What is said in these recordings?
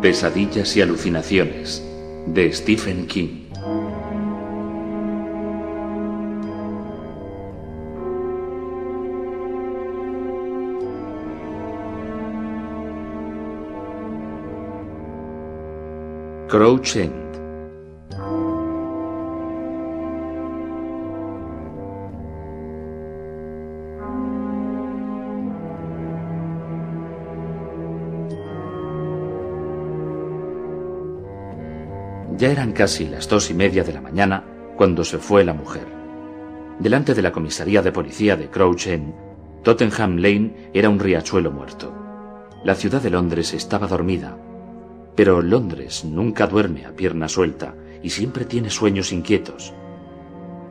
Pesadillas y alucinaciones de Stephen King. Crouch End. Ya eran casi las dos y media de la mañana cuando se fue la mujer. Delante de la comisaría de policía de Crouch End, Tottenham Lane era un riachuelo muerto. La ciudad de Londres estaba dormida, pero Londres nunca duerme a pierna suelta y siempre tiene sueños inquietos.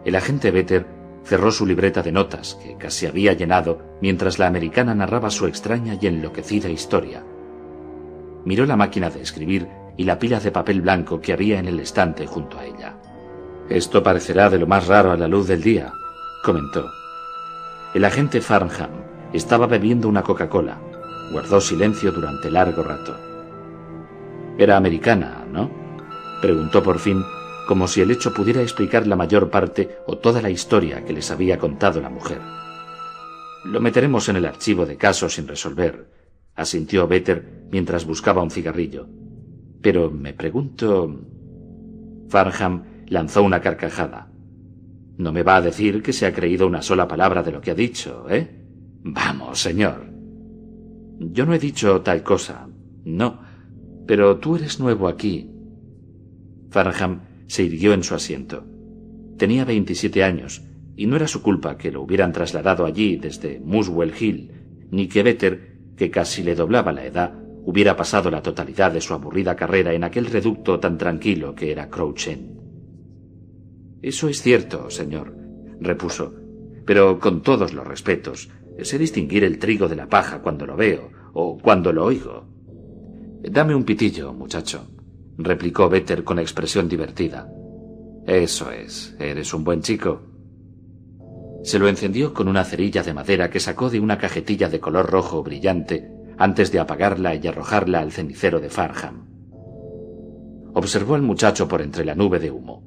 El agente Vetter cerró su libreta de notas, que casi había llenado, mientras la americana narraba su extraña y enloquecida historia. Miró la máquina de escribir y la pila de papel blanco que había en el estante junto a ella. Esto parecerá de lo más raro a la luz del día, comentó. El agente Farnham estaba bebiendo una Coca-Cola. Guardó silencio durante largo rato. Era americana, ¿no? Preguntó por fin, como si el hecho pudiera explicar la mayor parte o toda la historia que les había contado la mujer. Lo meteremos en el archivo de casos sin resolver, asintió Vetter mientras buscaba un cigarrillo. Pero me pregunto... Farnham lanzó una carcajada. No me va a decir que se ha creído una sola palabra de lo que ha dicho, ¿eh? Vamos, señor. Yo no he dicho tal cosa. No. Pero tú eres nuevo aquí. Farnham se irguió en su asiento. Tenía veintisiete años, y no era su culpa que lo hubieran trasladado allí desde Muswell Hill, ni que Vetter, que casi le doblaba la edad, hubiera pasado la totalidad de su aburrida carrera en aquel reducto tan tranquilo que era Crouch End. Eso es cierto, señor, repuso, pero con todos los respetos, sé distinguir el trigo de la paja cuando lo veo o cuando lo oigo. Dame un pitillo, muchacho, replicó Vetter con expresión divertida. Eso es, eres un buen chico. Se lo encendió con una cerilla de madera que sacó de una cajetilla de color rojo brillante antes de apagarla y arrojarla al cenicero de Farham. Observó al muchacho por entre la nube de humo.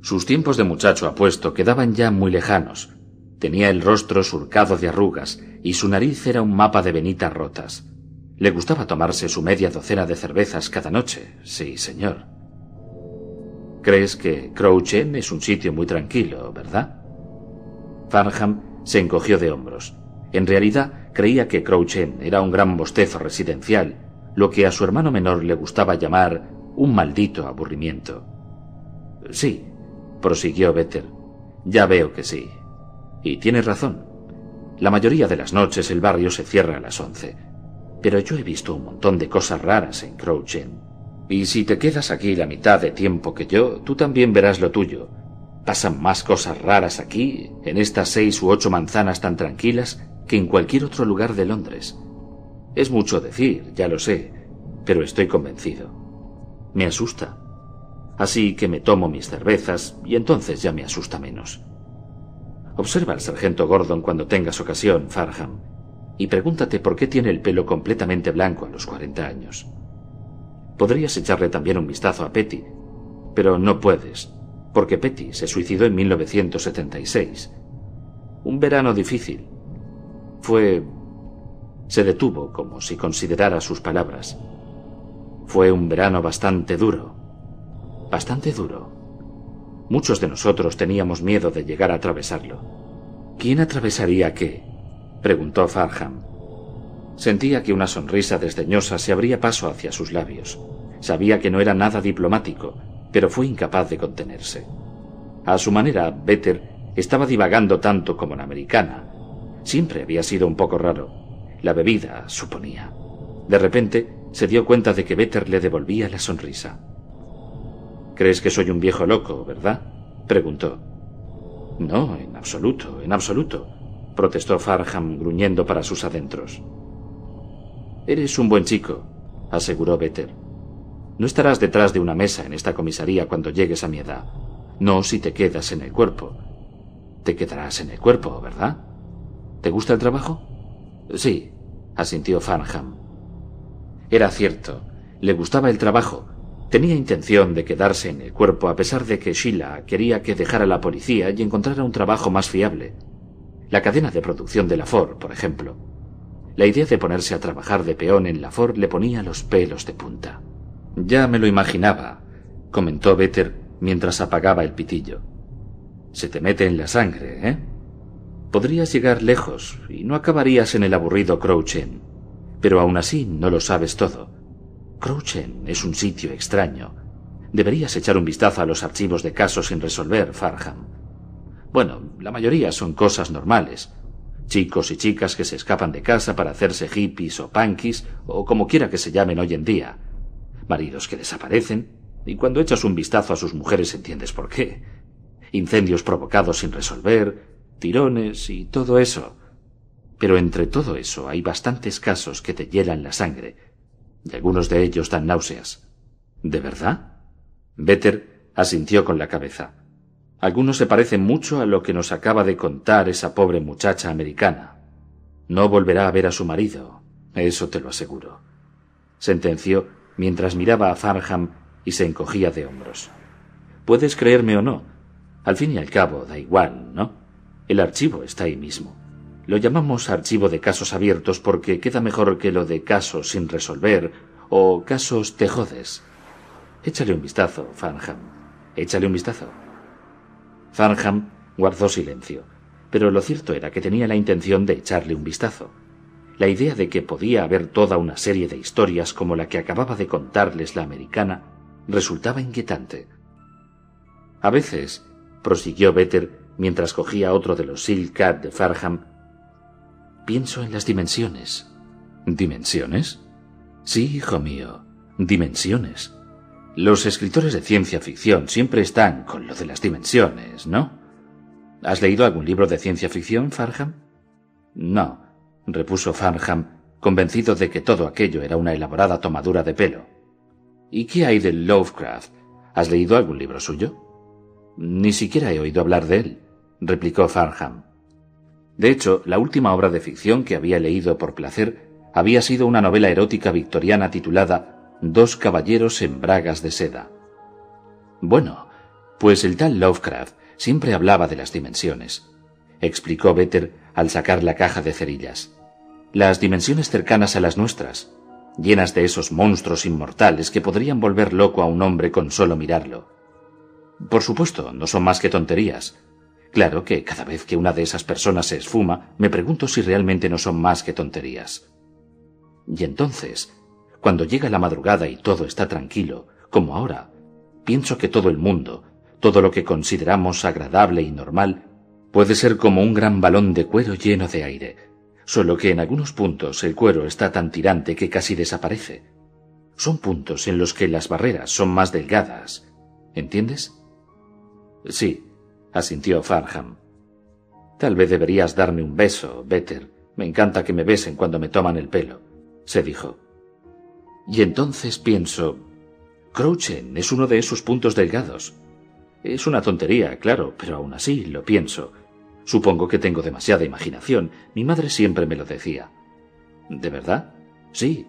Sus tiempos de muchacho apuesto quedaban ya muy lejanos. Tenía el rostro surcado de arrugas y su nariz era un mapa de venitas rotas. Le gustaba tomarse su media docena de cervezas cada noche. Sí, señor. Crees que Crouch End es un sitio muy tranquilo, ¿verdad? Farnham se encogió de hombros. En realidad, creía que Crouch End era un gran bostezo residencial, lo que a su hermano menor le gustaba llamar un maldito aburrimiento. Sí, prosiguió Vetter. Ya veo que sí. Y tienes razón. La mayoría de las noches el barrio se cierra a las once. Pero yo he visto un montón de cosas raras en Crouch End. Y si te quedas aquí la mitad de tiempo que yo, tú también verás lo tuyo. Pasan más cosas raras aquí, en estas seis u ocho manzanas tan tranquilas, que en cualquier otro lugar de Londres. Es mucho decir, ya lo sé, pero estoy convencido. Me asusta. Así que me tomo mis cervezas y entonces ya me asusta menos. Observa al sargento Gordon cuando tengas ocasión, Farham, y pregúntate por qué tiene el pelo completamente blanco a los cuarenta años. Podrías echarle también un vistazo a Petty, pero no puedes, porque Petty se suicidó en 1976. Un verano difícil, fue... Se detuvo como si considerara sus palabras. Fue un verano bastante duro. Bastante duro. Muchos de nosotros teníamos miedo de llegar a atravesarlo. ¿Quién atravesaría qué? Preguntó Farham. Sentía que una sonrisa desdeñosa se abría paso hacia sus labios. Sabía que no era nada diplomático, pero fue incapaz de contenerse. A su manera, Vetter estaba divagando tanto como la americana, Siempre había sido un poco raro. La bebida, suponía. De repente se dio cuenta de que Vetter le devolvía la sonrisa. ¿Crees que soy un viejo loco, verdad? preguntó. No, en absoluto, en absoluto, protestó Farham gruñendo para sus adentros. Eres un buen chico, aseguró Vetter. No estarás detrás de una mesa en esta comisaría cuando llegues a mi edad. No si te quedas en el cuerpo. Te quedarás en el cuerpo, ¿verdad? ¿Te gusta el trabajo? Sí, asintió Farnham. Era cierto, le gustaba el trabajo. Tenía intención de quedarse en el cuerpo a pesar de que Sheila quería que dejara la policía y encontrara un trabajo más fiable. La cadena de producción de la Ford, por ejemplo. La idea de ponerse a trabajar de peón en la Ford le ponía los pelos de punta. Ya me lo imaginaba, comentó Vetter mientras apagaba el pitillo. Se te mete en la sangre, ¿eh? Podrías llegar lejos y no acabarías en el aburrido Crouchen. Pero aún así no lo sabes todo. Crouchen es un sitio extraño. Deberías echar un vistazo a los archivos de casos sin resolver, Farham. Bueno, la mayoría son cosas normales. Chicos y chicas que se escapan de casa para hacerse hippies o punkies, o como quiera que se llamen hoy en día. Maridos que desaparecen, y cuando echas un vistazo a sus mujeres entiendes por qué. Incendios provocados sin resolver, tirones y todo eso. Pero entre todo eso hay bastantes casos que te hielan la sangre, y algunos de ellos dan náuseas. ¿De verdad? Vetter asintió con la cabeza. Algunos se parecen mucho a lo que nos acaba de contar esa pobre muchacha americana. No volverá a ver a su marido, eso te lo aseguro. Sentenció mientras miraba a Farham y se encogía de hombros. Puedes creerme o no. Al fin y al cabo, da igual, ¿no? El archivo está ahí mismo. Lo llamamos archivo de casos abiertos porque queda mejor que lo de casos sin resolver o casos te jodes. Échale un vistazo, Farnham. Échale un vistazo. Farnham guardó silencio, pero lo cierto era que tenía la intención de echarle un vistazo. La idea de que podía haber toda una serie de historias como la que acababa de contarles la americana resultaba inquietante. A veces, prosiguió Vetter, mientras cogía otro de los Silk Cat de Farham. Pienso en las dimensiones. ¿Dimensiones? Sí, hijo mío, dimensiones. Los escritores de ciencia ficción siempre están con lo de las dimensiones, ¿no? ¿Has leído algún libro de ciencia ficción, Farham? No, repuso Farham, convencido de que todo aquello era una elaborada tomadura de pelo. ¿Y qué hay de Lovecraft? ¿Has leído algún libro suyo? Ni siquiera he oído hablar de él, replicó Farnham. De hecho, la última obra de ficción que había leído por placer había sido una novela erótica victoriana titulada Dos caballeros en bragas de seda. Bueno, pues el tal Lovecraft siempre hablaba de las dimensiones, explicó Vetter al sacar la caja de cerillas. Las dimensiones cercanas a las nuestras, llenas de esos monstruos inmortales que podrían volver loco a un hombre con solo mirarlo. Por supuesto, no son más que tonterías. Claro que cada vez que una de esas personas se esfuma, me pregunto si realmente no son más que tonterías. Y entonces, cuando llega la madrugada y todo está tranquilo, como ahora, pienso que todo el mundo, todo lo que consideramos agradable y normal, puede ser como un gran balón de cuero lleno de aire, solo que en algunos puntos el cuero está tan tirante que casi desaparece. Son puntos en los que las barreras son más delgadas. ¿Entiendes? Sí, asintió Farham. Tal vez deberías darme un beso, Better. Me encanta que me besen cuando me toman el pelo, se dijo. Y entonces pienso, Crouchen es uno de esos puntos delgados. Es una tontería, claro, pero aún así lo pienso. Supongo que tengo demasiada imaginación. Mi madre siempre me lo decía. ¿De verdad? Sí.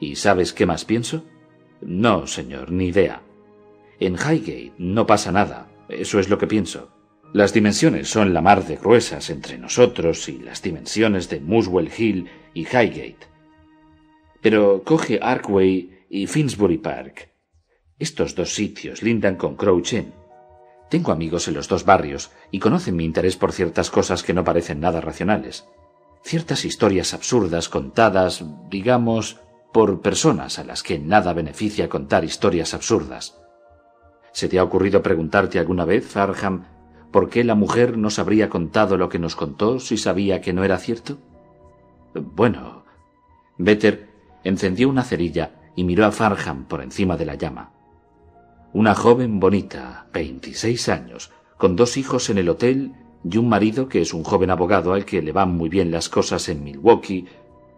¿Y sabes qué más pienso? No, señor, ni idea. En Highgate no pasa nada. Eso es lo que pienso. Las dimensiones son la mar de gruesas entre nosotros y las dimensiones de Muswell Hill y Highgate. Pero coge Arkway y Finsbury Park. Estos dos sitios lindan con Crouch Inn. Tengo amigos en los dos barrios y conocen mi interés por ciertas cosas que no parecen nada racionales. Ciertas historias absurdas contadas, digamos, por personas a las que nada beneficia contar historias absurdas. ¿Se te ha ocurrido preguntarte alguna vez, Farham, por qué la mujer nos habría contado lo que nos contó si sabía que no era cierto? Bueno. Vetter encendió una cerilla y miró a Farham por encima de la llama. Una joven bonita, veintiséis años, con dos hijos en el hotel y un marido que es un joven abogado al que le van muy bien las cosas en Milwaukee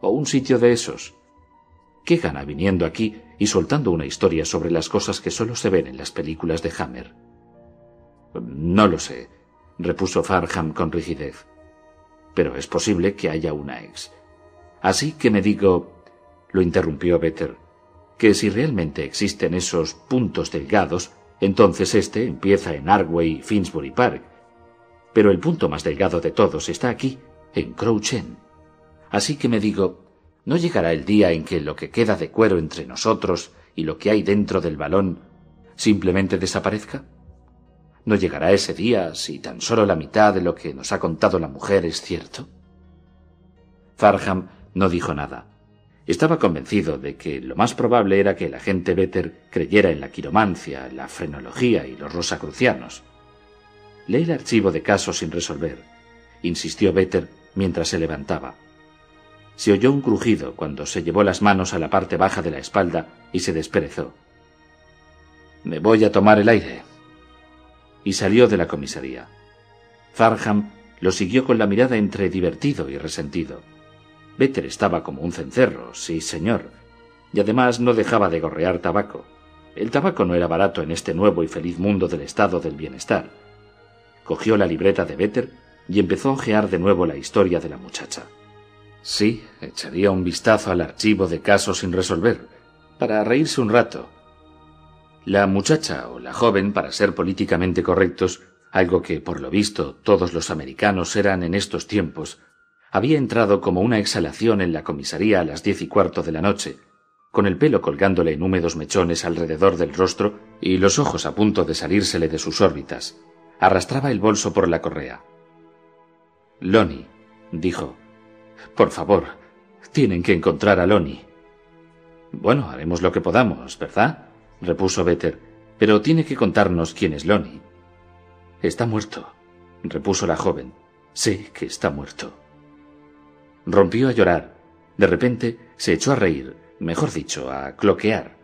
o un sitio de esos. ¿Qué gana viniendo aquí y soltando una historia sobre las cosas que solo se ven en las películas de Hammer? No lo sé, repuso Farham con rigidez. Pero es posible que haya una ex. Así que me digo, lo interrumpió Better, que si realmente existen esos puntos delgados, entonces este empieza en Arway Finsbury Park. Pero el punto más delgado de todos está aquí, en Crouch. Así que me digo, ¿no llegará el día en que lo que queda de cuero entre nosotros y lo que hay dentro del balón simplemente desaparezca? ¿No llegará ese día si tan solo la mitad de lo que nos ha contado la mujer es cierto? Farham no dijo nada. Estaba convencido de que lo más probable era que el agente Vetter creyera en la quiromancia, la frenología y los rosacrucianos. Lee el archivo de casos sin resolver, insistió Vetter mientras se levantaba. Se oyó un crujido cuando se llevó las manos a la parte baja de la espalda y se desperezó. Me voy a tomar el aire, y salió de la comisaría. Farham lo siguió con la mirada entre divertido y resentido. Vetter estaba como un cencerro, sí señor, y además no dejaba de gorrear tabaco. El tabaco no era barato en este nuevo y feliz mundo del estado del bienestar. Cogió la libreta de Vetter y empezó a ojear de nuevo la historia de la muchacha. Sí, echaría un vistazo al archivo de casos sin resolver, para reírse un rato, la muchacha o la joven, para ser políticamente correctos, algo que por lo visto todos los americanos eran en estos tiempos, había entrado como una exhalación en la comisaría a las diez y cuarto de la noche, con el pelo colgándole en húmedos mechones alrededor del rostro y los ojos a punto de salírsele de sus órbitas. Arrastraba el bolso por la correa. Lonnie, dijo. Por favor, tienen que encontrar a Lonnie. Bueno, haremos lo que podamos, ¿verdad? repuso Vetter, pero tiene que contarnos quién es Lonnie. Está muerto, repuso la joven. Sé que está muerto. Rompió a llorar. De repente se echó a reír, mejor dicho, a cloquear.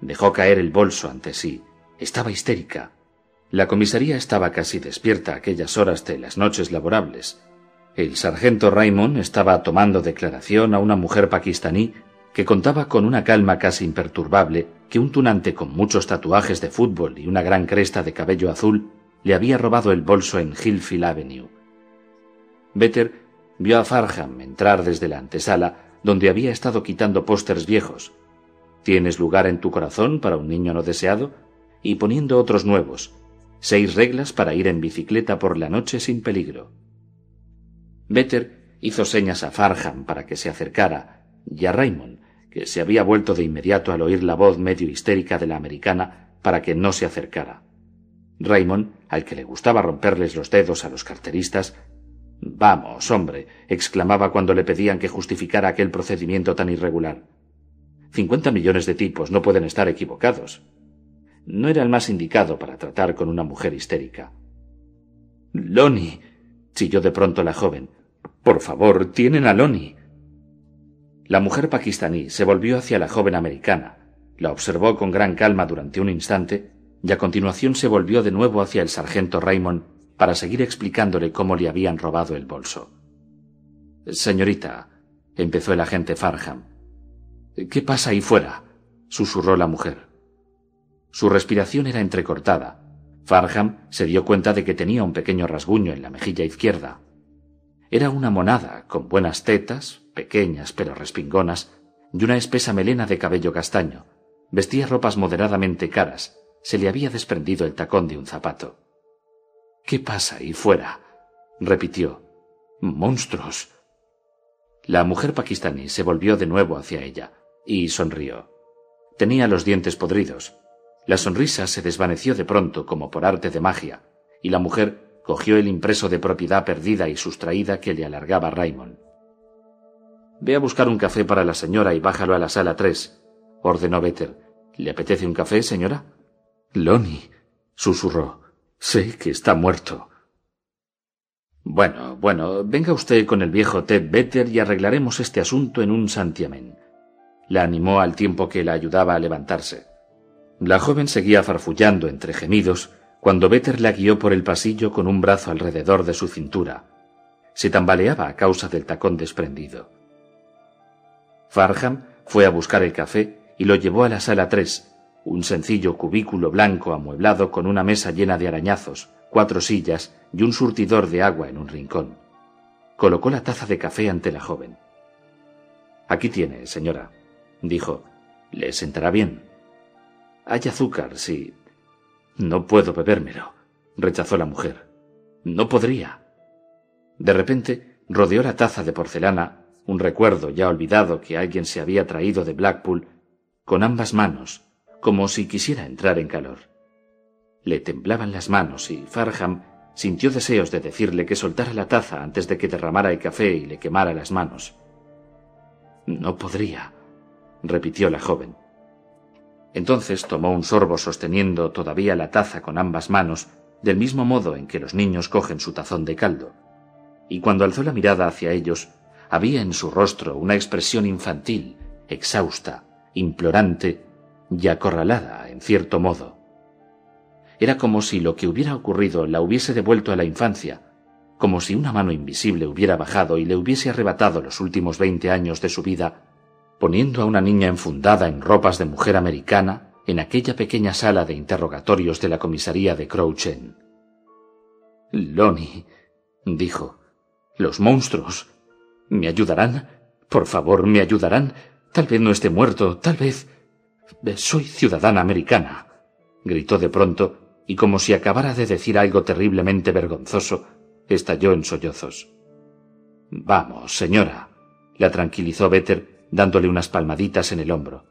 Dejó caer el bolso ante sí. Estaba histérica. La comisaría estaba casi despierta aquellas horas de las noches laborables. El sargento Raymond estaba tomando declaración a una mujer pakistaní que contaba con una calma casi imperturbable que un tunante con muchos tatuajes de fútbol y una gran cresta de cabello azul le había robado el bolso en Hillfield Avenue. Better vio a Farham entrar desde la antesala donde había estado quitando pósters viejos. ¿Tienes lugar en tu corazón para un niño no deseado? y poniendo otros nuevos. Seis reglas para ir en bicicleta por la noche sin peligro. Better hizo señas a Farham para que se acercara y a Raymond, que se había vuelto de inmediato al oír la voz medio histérica de la americana para que no se acercara. Raymond, al que le gustaba romperles los dedos a los carteristas, Vamos, hombre, exclamaba cuando le pedían que justificara aquel procedimiento tan irregular. Cincuenta millones de tipos no pueden estar equivocados. No era el más indicado para tratar con una mujer histérica. Lonnie, chilló de pronto la joven. Por favor, tienen a Lonnie. La mujer pakistaní se volvió hacia la joven americana, la observó con gran calma durante un instante y a continuación se volvió de nuevo hacia el sargento Raymond para seguir explicándole cómo le habían robado el bolso. Señorita, empezó el agente Farham. ¿Qué pasa ahí fuera? susurró la mujer. Su respiración era entrecortada. Farham se dio cuenta de que tenía un pequeño rasguño en la mejilla izquierda. Era una monada, con buenas tetas, pequeñas pero respingonas, y una espesa melena de cabello castaño. Vestía ropas moderadamente caras. Se le había desprendido el tacón de un zapato. ¿Qué pasa ahí fuera? repitió. Monstruos. La mujer pakistaní se volvió de nuevo hacia ella y sonrió. Tenía los dientes podridos. La sonrisa se desvaneció de pronto como por arte de magia, y la mujer cogió el impreso de propiedad perdida y sustraída que le alargaba Raymond. Ve a buscar un café para la señora y bájalo a la sala tres, ordenó Vetter. ¿Le apetece un café, señora? Lonnie, susurró. Sé que está muerto. Bueno, bueno, venga usted con el viejo Ted Vetter y arreglaremos este asunto en un santiamén. La animó al tiempo que la ayudaba a levantarse. La joven seguía farfullando entre gemidos cuando Vetter la guió por el pasillo con un brazo alrededor de su cintura. Se tambaleaba a causa del tacón desprendido. Farham fue a buscar el café y lo llevó a la sala 3, un sencillo cubículo blanco amueblado con una mesa llena de arañazos, cuatro sillas y un surtidor de agua en un rincón. Colocó la taza de café ante la joven. Aquí tiene, señora, dijo. Le sentará bien. Hay azúcar, sí. No puedo bebérmelo, rechazó la mujer. No podría. De repente rodeó la taza de porcelana, un recuerdo ya olvidado que alguien se había traído de Blackpool, con ambas manos como si quisiera entrar en calor. Le temblaban las manos y Farham sintió deseos de decirle que soltara la taza antes de que derramara el café y le quemara las manos. No podría, repitió la joven. Entonces tomó un sorbo sosteniendo todavía la taza con ambas manos, del mismo modo en que los niños cogen su tazón de caldo, y cuando alzó la mirada hacia ellos, había en su rostro una expresión infantil, exhausta, implorante y acorralada, en cierto modo. Era como si lo que hubiera ocurrido la hubiese devuelto a la infancia, como si una mano invisible hubiera bajado y le hubiese arrebatado los últimos veinte años de su vida, poniendo a una niña enfundada en ropas de mujer americana en aquella pequeña sala de interrogatorios de la comisaría de Crouchen. Lonnie, dijo, los monstruos. ¿Me ayudarán? Por favor, ¿me ayudarán? Tal vez no esté muerto, tal vez. Soy ciudadana americana, gritó de pronto, y como si acabara de decir algo terriblemente vergonzoso, estalló en sollozos. Vamos, señora, la tranquilizó Vetter, dándole unas palmaditas en el hombro.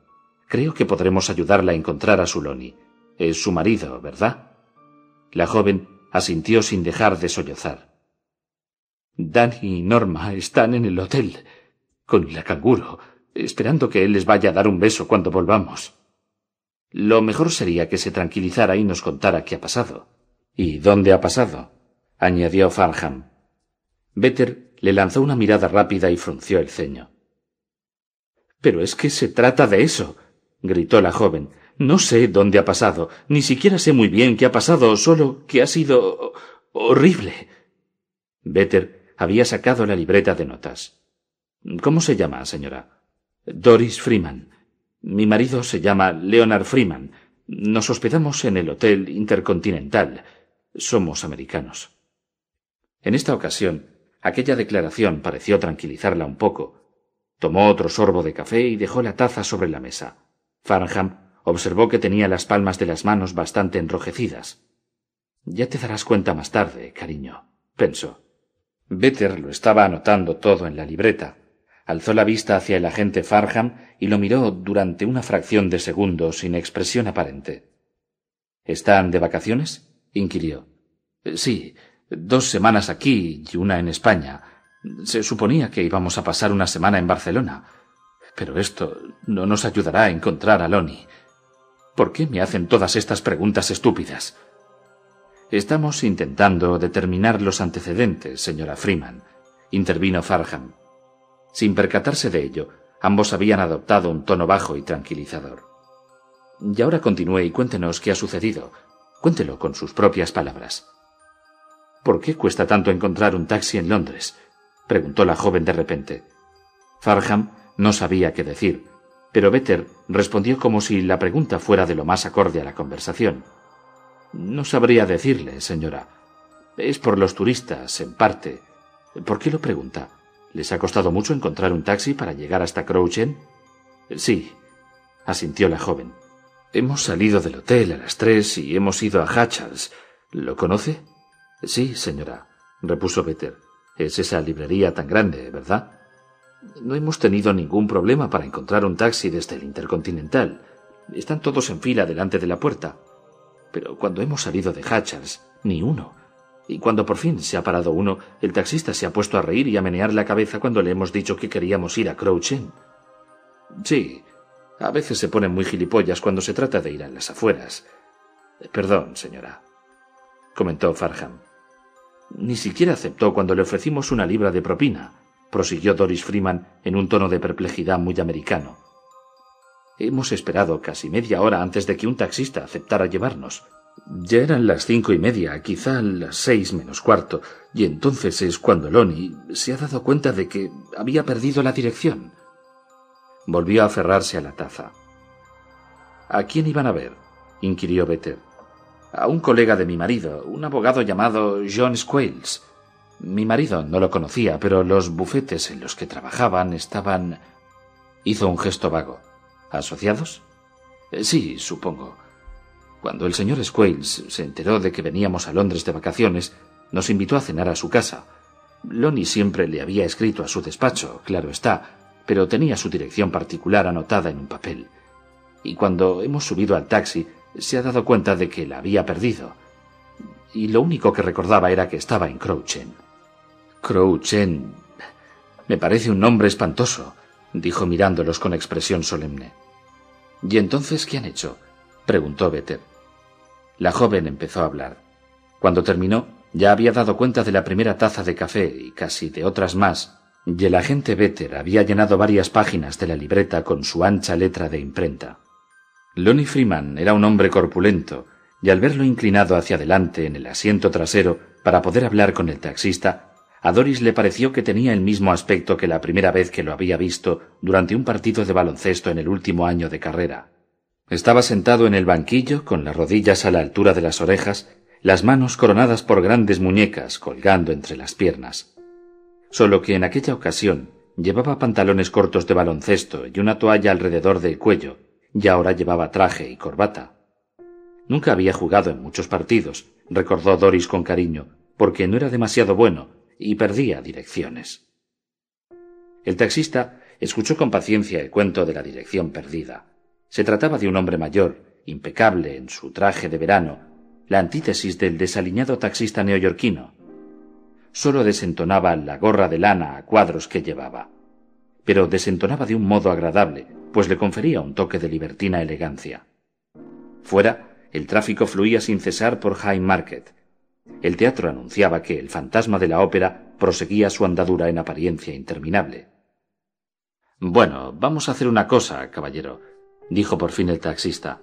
Creo que podremos ayudarla a encontrar a Suloni. Es su marido, ¿verdad? La joven asintió sin dejar de sollozar. Danny y Norma están en el hotel, con la canguro, esperando que él les vaya a dar un beso cuando volvamos. Lo mejor sería que se tranquilizara y nos contara qué ha pasado. ¿Y dónde ha pasado? añadió Farham. Vetter le lanzó una mirada rápida y frunció el ceño. Pero es que se trata de eso, gritó la joven. No sé dónde ha pasado, ni siquiera sé muy bien qué ha pasado, solo que ha sido horrible. Vetter había sacado la libreta de notas. ¿Cómo se llama, señora? Doris Freeman. Mi marido se llama Leonard Freeman. Nos hospedamos en el Hotel Intercontinental. Somos americanos. En esta ocasión, aquella declaración pareció tranquilizarla un poco. Tomó otro sorbo de café y dejó la taza sobre la mesa. Farnham observó que tenía las palmas de las manos bastante enrojecidas. Ya te darás cuenta más tarde, cariño, pensó. Better lo estaba anotando todo en la libreta alzó la vista hacia el agente Farham y lo miró durante una fracción de segundo sin expresión aparente. ¿Están de vacaciones? inquirió. Sí, dos semanas aquí y una en España. Se suponía que íbamos a pasar una semana en Barcelona. Pero esto no nos ayudará a encontrar a Loni. ¿Por qué me hacen todas estas preguntas estúpidas? Estamos intentando determinar los antecedentes, señora Freeman, intervino Farham. Sin percatarse de ello, ambos habían adoptado un tono bajo y tranquilizador. Y ahora continúe y cuéntenos qué ha sucedido. Cuéntelo con sus propias palabras. ¿Por qué cuesta tanto encontrar un taxi en Londres? preguntó la joven de repente. Farham no sabía qué decir, pero Vetter respondió como si la pregunta fuera de lo más acorde a la conversación. No sabría decirle, señora. Es por los turistas, en parte. ¿Por qué lo pregunta? ¿Les ha costado mucho encontrar un taxi para llegar hasta Crouchen? Sí, asintió la joven. Hemos salido del hotel a las tres y hemos ido a Hatchalls. ¿Lo conoce? Sí, señora, repuso Peter. Es esa librería tan grande, ¿verdad? No hemos tenido ningún problema para encontrar un taxi desde el Intercontinental. Están todos en fila delante de la puerta. Pero cuando hemos salido de Hatchalls, ni uno. Y cuando por fin se ha parado uno, el taxista se ha puesto a reír y a menear la cabeza cuando le hemos dicho que queríamos ir a Crouch Sí, a veces se ponen muy gilipollas cuando se trata de ir a las afueras. Perdón, señora, comentó Farham. Ni siquiera aceptó cuando le ofrecimos una libra de propina, prosiguió Doris Freeman en un tono de perplejidad muy americano. Hemos esperado casi media hora antes de que un taxista aceptara llevarnos. Ya eran las cinco y media, quizá las seis menos cuarto, y entonces es cuando Lonnie se ha dado cuenta de que había perdido la dirección. Volvió a aferrarse a la taza. ¿A quién iban a ver? inquirió Better. A un colega de mi marido, un abogado llamado John Squales. Mi marido no lo conocía, pero los bufetes en los que trabajaban estaban. Hizo un gesto vago. ¿Asociados? Sí, supongo. Cuando el señor Squales se enteró de que veníamos a Londres de vacaciones, nos invitó a cenar a su casa. Lonnie siempre le había escrito a su despacho, claro está, pero tenía su dirección particular anotada en un papel. Y cuando hemos subido al taxi, se ha dado cuenta de que la había perdido. Y lo único que recordaba era que estaba en Crouchen. Crouchen. Me parece un nombre espantoso, dijo mirándolos con expresión solemne. ¿Y entonces qué han hecho? preguntó Better. La joven empezó a hablar. Cuando terminó, ya había dado cuenta de la primera taza de café y casi de otras más, y el agente Vetter había llenado varias páginas de la libreta con su ancha letra de imprenta. Lonnie Freeman era un hombre corpulento, y al verlo inclinado hacia adelante en el asiento trasero para poder hablar con el taxista, a Doris le pareció que tenía el mismo aspecto que la primera vez que lo había visto durante un partido de baloncesto en el último año de carrera. Estaba sentado en el banquillo, con las rodillas a la altura de las orejas, las manos coronadas por grandes muñecas colgando entre las piernas. Solo que en aquella ocasión llevaba pantalones cortos de baloncesto y una toalla alrededor del cuello, y ahora llevaba traje y corbata. Nunca había jugado en muchos partidos, recordó Doris con cariño, porque no era demasiado bueno y perdía direcciones. El taxista escuchó con paciencia el cuento de la dirección perdida. Se trataba de un hombre mayor, impecable en su traje de verano, la antítesis del desaliñado taxista neoyorquino. Solo desentonaba la gorra de lana a cuadros que llevaba. Pero desentonaba de un modo agradable, pues le confería un toque de libertina elegancia. Fuera, el tráfico fluía sin cesar por High Market. El teatro anunciaba que el fantasma de la ópera proseguía su andadura en apariencia interminable. Bueno, vamos a hacer una cosa, caballero, dijo por fin el taxista.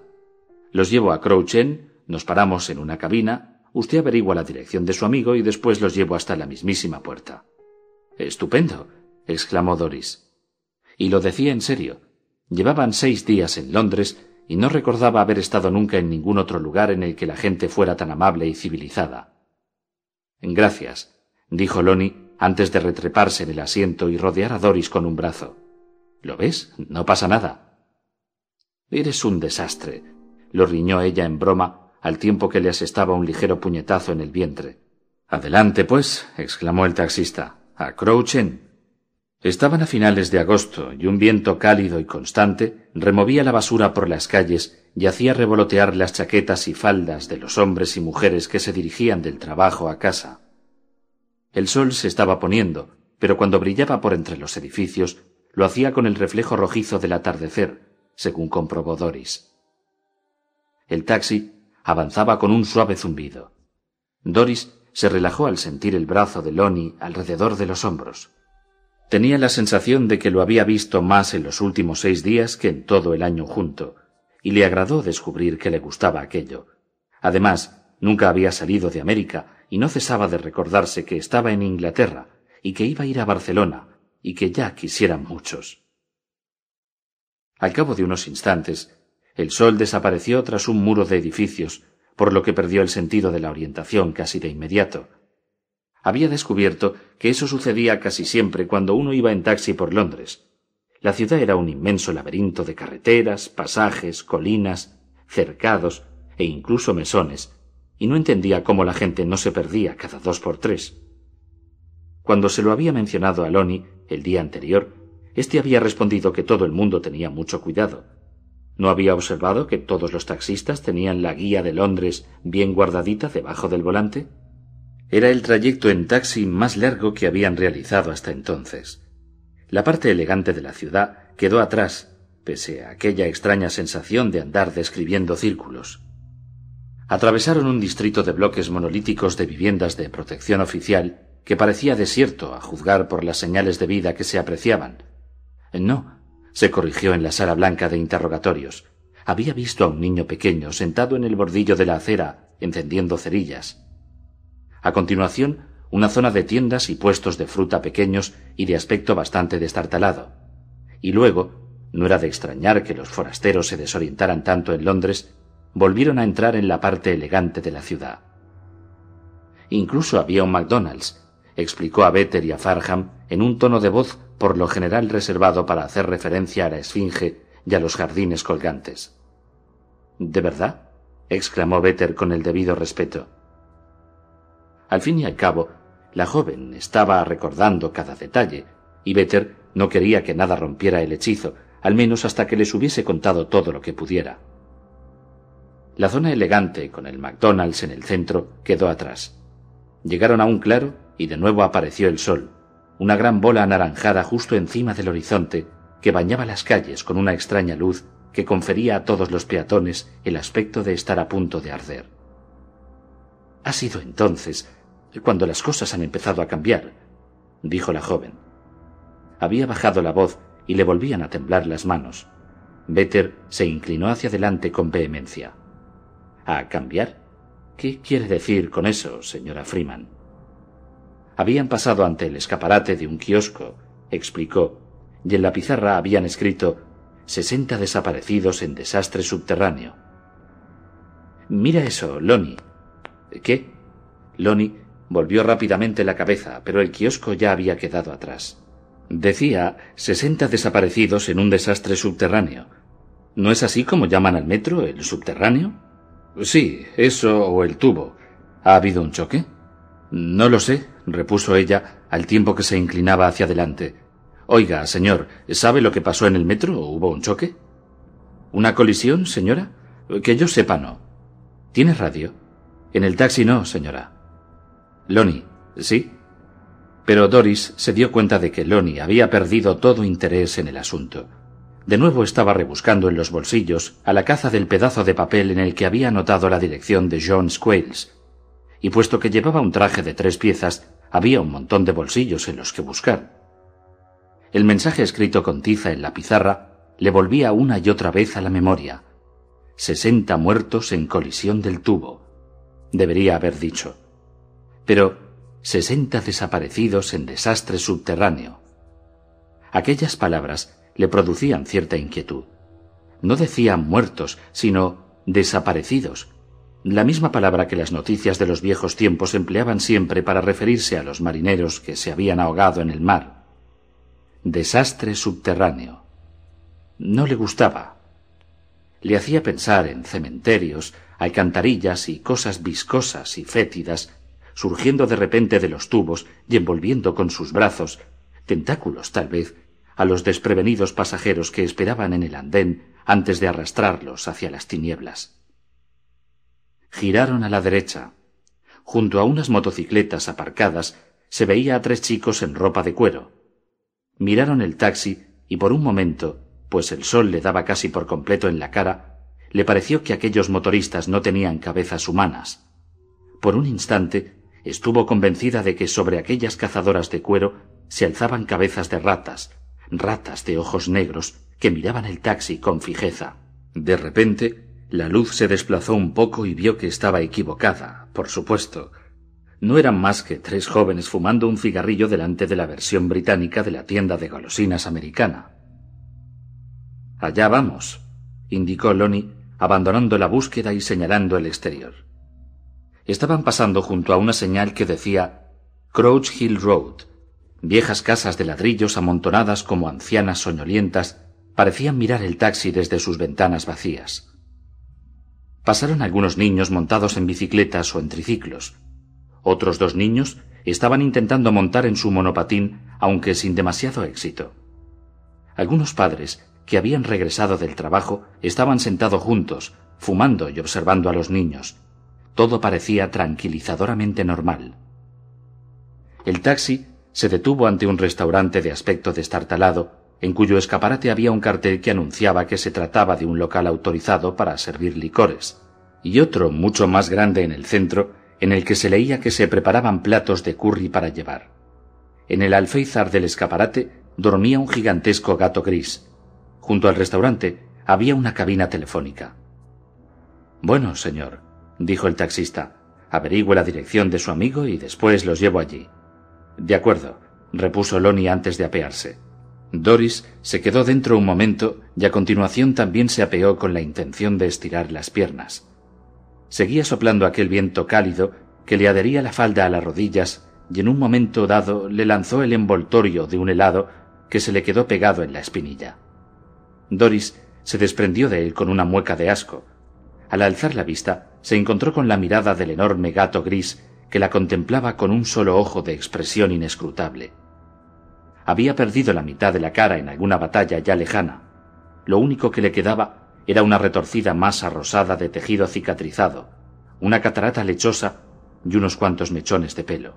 Los llevo a Crouchen nos paramos en una cabina, usted averigua la dirección de su amigo y después los llevo hasta la mismísima puerta. Estupendo, exclamó Doris. Y lo decía en serio. Llevaban seis días en Londres y no recordaba haber estado nunca en ningún otro lugar en el que la gente fuera tan amable y civilizada. Gracias, dijo Lonnie antes de retreparse en el asiento y rodear a Doris con un brazo. ¿Lo ves? No pasa nada. Eres un desastre, lo riñó ella en broma al tiempo que le asestaba un ligero puñetazo en el vientre. Adelante, pues, exclamó el taxista. A Crouchen. Estaban a finales de agosto y un viento cálido y constante removía la basura por las calles y hacía revolotear las chaquetas y faldas de los hombres y mujeres que se dirigían del trabajo a casa. El sol se estaba poniendo, pero cuando brillaba por entre los edificios, lo hacía con el reflejo rojizo del atardecer, según comprobó Doris. El taxi avanzaba con un suave zumbido. Doris se relajó al sentir el brazo de Lonnie alrededor de los hombros. Tenía la sensación de que lo había visto más en los últimos seis días que en todo el año junto, y le agradó descubrir que le gustaba aquello. Además, nunca había salido de América y no cesaba de recordarse que estaba en Inglaterra y que iba a ir a Barcelona y que ya quisieran muchos. Al cabo de unos instantes, el sol desapareció tras un muro de edificios, por lo que perdió el sentido de la orientación casi de inmediato. Había descubierto que eso sucedía casi siempre cuando uno iba en taxi por Londres. La ciudad era un inmenso laberinto de carreteras, pasajes, colinas, cercados e incluso mesones, y no entendía cómo la gente no se perdía cada dos por tres. Cuando se lo había mencionado a Loni el día anterior, éste había respondido que todo el mundo tenía mucho cuidado, ¿No había observado que todos los taxistas tenían la guía de Londres bien guardadita debajo del volante? Era el trayecto en taxi más largo que habían realizado hasta entonces. La parte elegante de la ciudad quedó atrás, pese a aquella extraña sensación de andar describiendo círculos. Atravesaron un distrito de bloques monolíticos de viviendas de protección oficial que parecía desierto a juzgar por las señales de vida que se apreciaban. No, se corrigió en la sala blanca de interrogatorios. Había visto a un niño pequeño sentado en el bordillo de la acera, encendiendo cerillas. A continuación, una zona de tiendas y puestos de fruta pequeños y de aspecto bastante destartalado. Y luego, no era de extrañar que los forasteros se desorientaran tanto en Londres, volvieron a entrar en la parte elegante de la ciudad. Incluso había un McDonald's, explicó a Vetter y a Farham en un tono de voz por lo general reservado para hacer referencia a la esfinge y a los jardines colgantes. ¿De verdad? exclamó Vetter con el debido respeto. Al fin y al cabo, la joven estaba recordando cada detalle, y Vetter no quería que nada rompiera el hechizo, al menos hasta que les hubiese contado todo lo que pudiera. La zona elegante, con el McDonald's en el centro, quedó atrás. Llegaron a un claro y de nuevo apareció el sol, una gran bola anaranjada justo encima del horizonte que bañaba las calles con una extraña luz que confería a todos los peatones el aspecto de estar a punto de arder. Ha sido entonces cuando las cosas han empezado a cambiar, dijo la joven. Había bajado la voz y le volvían a temblar las manos. Vetter se inclinó hacia adelante con vehemencia. ¿A cambiar? ¿Qué quiere decir con eso, señora Freeman? Habían pasado ante el escaparate de un kiosco, explicó, y en la pizarra habían escrito sesenta desaparecidos en desastre subterráneo. Mira eso, Lonnie. ¿Qué? Lonnie volvió rápidamente la cabeza, pero el kiosco ya había quedado atrás. Decía sesenta desaparecidos en un desastre subterráneo. ¿No es así como llaman al metro, el subterráneo? Sí, eso o el tubo. ¿Ha habido un choque? No lo sé, repuso ella al tiempo que se inclinaba hacia adelante. Oiga, señor, ¿sabe lo que pasó en el metro? ¿Hubo un choque? ¿Una colisión, señora? Que yo sepa, no. ¿Tiene radio? En el taxi no, señora. Lonnie, ¿sí? Pero Doris se dio cuenta de que Lonnie había perdido todo interés en el asunto. De nuevo estaba rebuscando en los bolsillos a la caza del pedazo de papel en el que había anotado la dirección de John Squales. Y puesto que llevaba un traje de tres piezas, había un montón de bolsillos en los que buscar. El mensaje escrito con tiza en la pizarra le volvía una y otra vez a la memoria. Sesenta muertos en colisión del tubo. Debería haber dicho. Pero sesenta desaparecidos en desastre subterráneo. Aquellas palabras le producían cierta inquietud. No decían muertos, sino desaparecidos, la misma palabra que las noticias de los viejos tiempos empleaban siempre para referirse a los marineros que se habían ahogado en el mar. Desastre subterráneo. No le gustaba. Le hacía pensar en cementerios, alcantarillas y cosas viscosas y fétidas surgiendo de repente de los tubos y envolviendo con sus brazos, tentáculos tal vez, a los desprevenidos pasajeros que esperaban en el andén antes de arrastrarlos hacia las tinieblas. Giraron a la derecha. Junto a unas motocicletas aparcadas se veía a tres chicos en ropa de cuero. Miraron el taxi y por un momento, pues el sol le daba casi por completo en la cara, le pareció que aquellos motoristas no tenían cabezas humanas. Por un instante estuvo convencida de que sobre aquellas cazadoras de cuero se alzaban cabezas de ratas, ratas de ojos negros, que miraban el taxi con fijeza. De repente, la luz se desplazó un poco y vio que estaba equivocada, por supuesto. No eran más que tres jóvenes fumando un cigarrillo delante de la versión británica de la tienda de golosinas americana. Allá vamos, indicó Lonnie, abandonando la búsqueda y señalando el exterior estaban pasando junto a una señal que decía Crouch Hill Road. Viejas casas de ladrillos amontonadas como ancianas soñolientas parecían mirar el taxi desde sus ventanas vacías. Pasaron algunos niños montados en bicicletas o en triciclos. Otros dos niños estaban intentando montar en su monopatín, aunque sin demasiado éxito. Algunos padres, que habían regresado del trabajo, estaban sentados juntos, fumando y observando a los niños, todo parecía tranquilizadoramente normal. El taxi se detuvo ante un restaurante de aspecto destartalado, en cuyo escaparate había un cartel que anunciaba que se trataba de un local autorizado para servir licores, y otro mucho más grande en el centro, en el que se leía que se preparaban platos de curry para llevar. En el alféizar del escaparate dormía un gigantesco gato gris. Junto al restaurante había una cabina telefónica. Bueno, señor, dijo el taxista. Averigüe la dirección de su amigo y después los llevo allí. De acuerdo, repuso Lonnie antes de apearse. Doris se quedó dentro un momento y a continuación también se apeó con la intención de estirar las piernas. Seguía soplando aquel viento cálido que le adhería la falda a las rodillas y en un momento dado le lanzó el envoltorio de un helado que se le quedó pegado en la espinilla. Doris se desprendió de él con una mueca de asco. Al alzar la vista, se encontró con la mirada del enorme gato gris que la contemplaba con un solo ojo de expresión inescrutable. Había perdido la mitad de la cara en alguna batalla ya lejana. Lo único que le quedaba era una retorcida masa rosada de tejido cicatrizado, una catarata lechosa y unos cuantos mechones de pelo.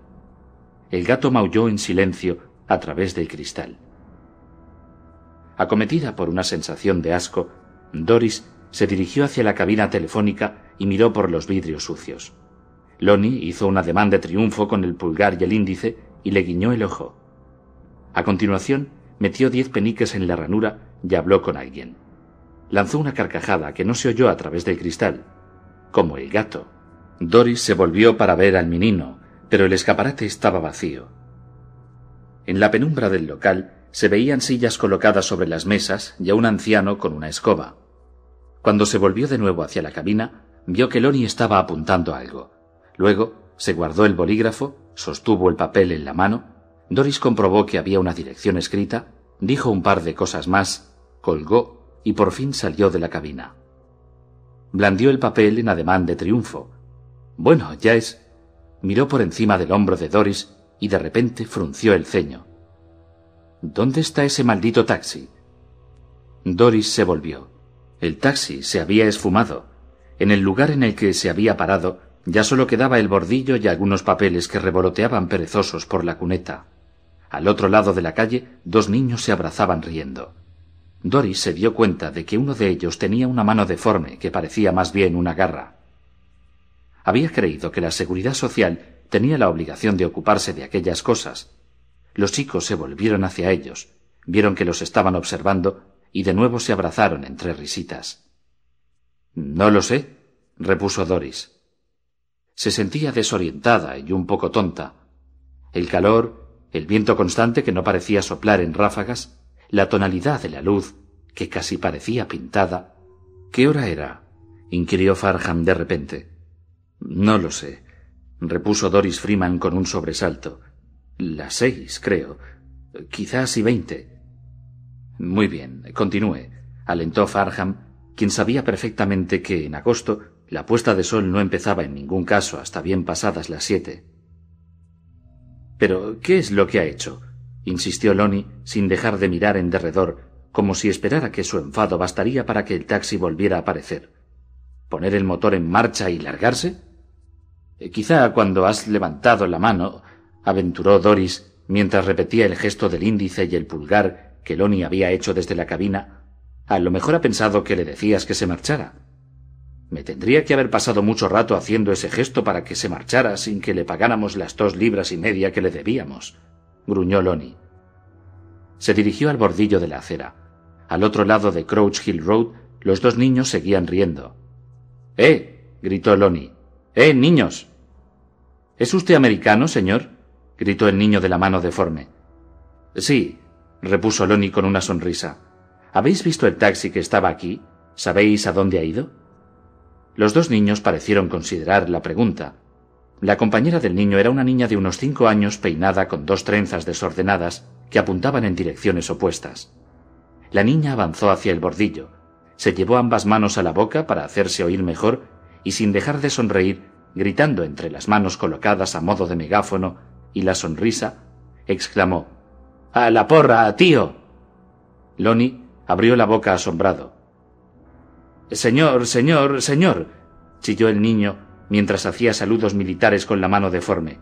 El gato maulló en silencio a través del cristal. Acometida por una sensación de asco, Doris se dirigió hacia la cabina telefónica y miró por los vidrios sucios. Lonnie hizo un ademán de triunfo con el pulgar y el índice y le guiñó el ojo. A continuación, metió diez peniques en la ranura y habló con alguien. Lanzó una carcajada que no se oyó a través del cristal, como el gato. Doris se volvió para ver al menino, pero el escaparate estaba vacío. En la penumbra del local se veían sillas colocadas sobre las mesas y a un anciano con una escoba. Cuando se volvió de nuevo hacia la cabina, vio que Lonnie estaba apuntando algo. Luego se guardó el bolígrafo, sostuvo el papel en la mano Doris comprobó que había una dirección escrita, dijo un par de cosas más, colgó y por fin salió de la cabina. Blandió el papel en ademán de triunfo. Bueno, ya es. Miró por encima del hombro de Doris y de repente frunció el ceño. ¿Dónde está ese maldito taxi? Doris se volvió. El taxi se había esfumado. En el lugar en el que se había parado ya solo quedaba el bordillo y algunos papeles que revoloteaban perezosos por la cuneta. Al otro lado de la calle, dos niños se abrazaban riendo. Doris se dio cuenta de que uno de ellos tenía una mano deforme que parecía más bien una garra. Había creído que la seguridad social tenía la obligación de ocuparse de aquellas cosas. Los chicos se volvieron hacia ellos, vieron que los estaban observando y de nuevo se abrazaron entre risitas. No lo sé, repuso Doris. Se sentía desorientada y un poco tonta. El calor el viento constante que no parecía soplar en ráfagas, la tonalidad de la luz, que casi parecía pintada. ¿Qué hora era? inquirió Farham de repente. No lo sé, repuso Doris Freeman con un sobresalto. Las seis, creo. Quizás y veinte. Muy bien, continúe, alentó Farham, quien sabía perfectamente que en agosto la puesta de sol no empezaba en ningún caso hasta bien pasadas las siete. Pero, ¿qué es lo que ha hecho? insistió Lonnie, sin dejar de mirar en derredor, como si esperara que su enfado bastaría para que el taxi volviera a aparecer. ¿Poner el motor en marcha y largarse? Eh, quizá cuando has levantado la mano, aventuró Doris, mientras repetía el gesto del índice y el pulgar que Lonnie había hecho desde la cabina, a lo mejor ha pensado que le decías que se marchara. Me tendría que haber pasado mucho rato haciendo ese gesto para que se marchara sin que le pagáramos las dos libras y media que le debíamos, gruñó Lonnie. Se dirigió al bordillo de la acera. Al otro lado de Crouch Hill Road, los dos niños seguían riendo. ¡Eh! gritó Lonnie. ¡Eh, niños! ¿Es usted americano, señor? gritó el niño de la mano deforme. Sí, repuso Lonnie con una sonrisa. ¿Habéis visto el taxi que estaba aquí? ¿Sabéis a dónde ha ido? Los dos niños parecieron considerar la pregunta. La compañera del niño era una niña de unos cinco años peinada con dos trenzas desordenadas que apuntaban en direcciones opuestas. La niña avanzó hacia el bordillo, se llevó ambas manos a la boca para hacerse oír mejor y sin dejar de sonreír, gritando entre las manos colocadas a modo de megáfono y la sonrisa, exclamó A la porra, tío. Loni abrió la boca asombrado. Señor, señor, señor, chilló el niño mientras hacía saludos militares con la mano deforme.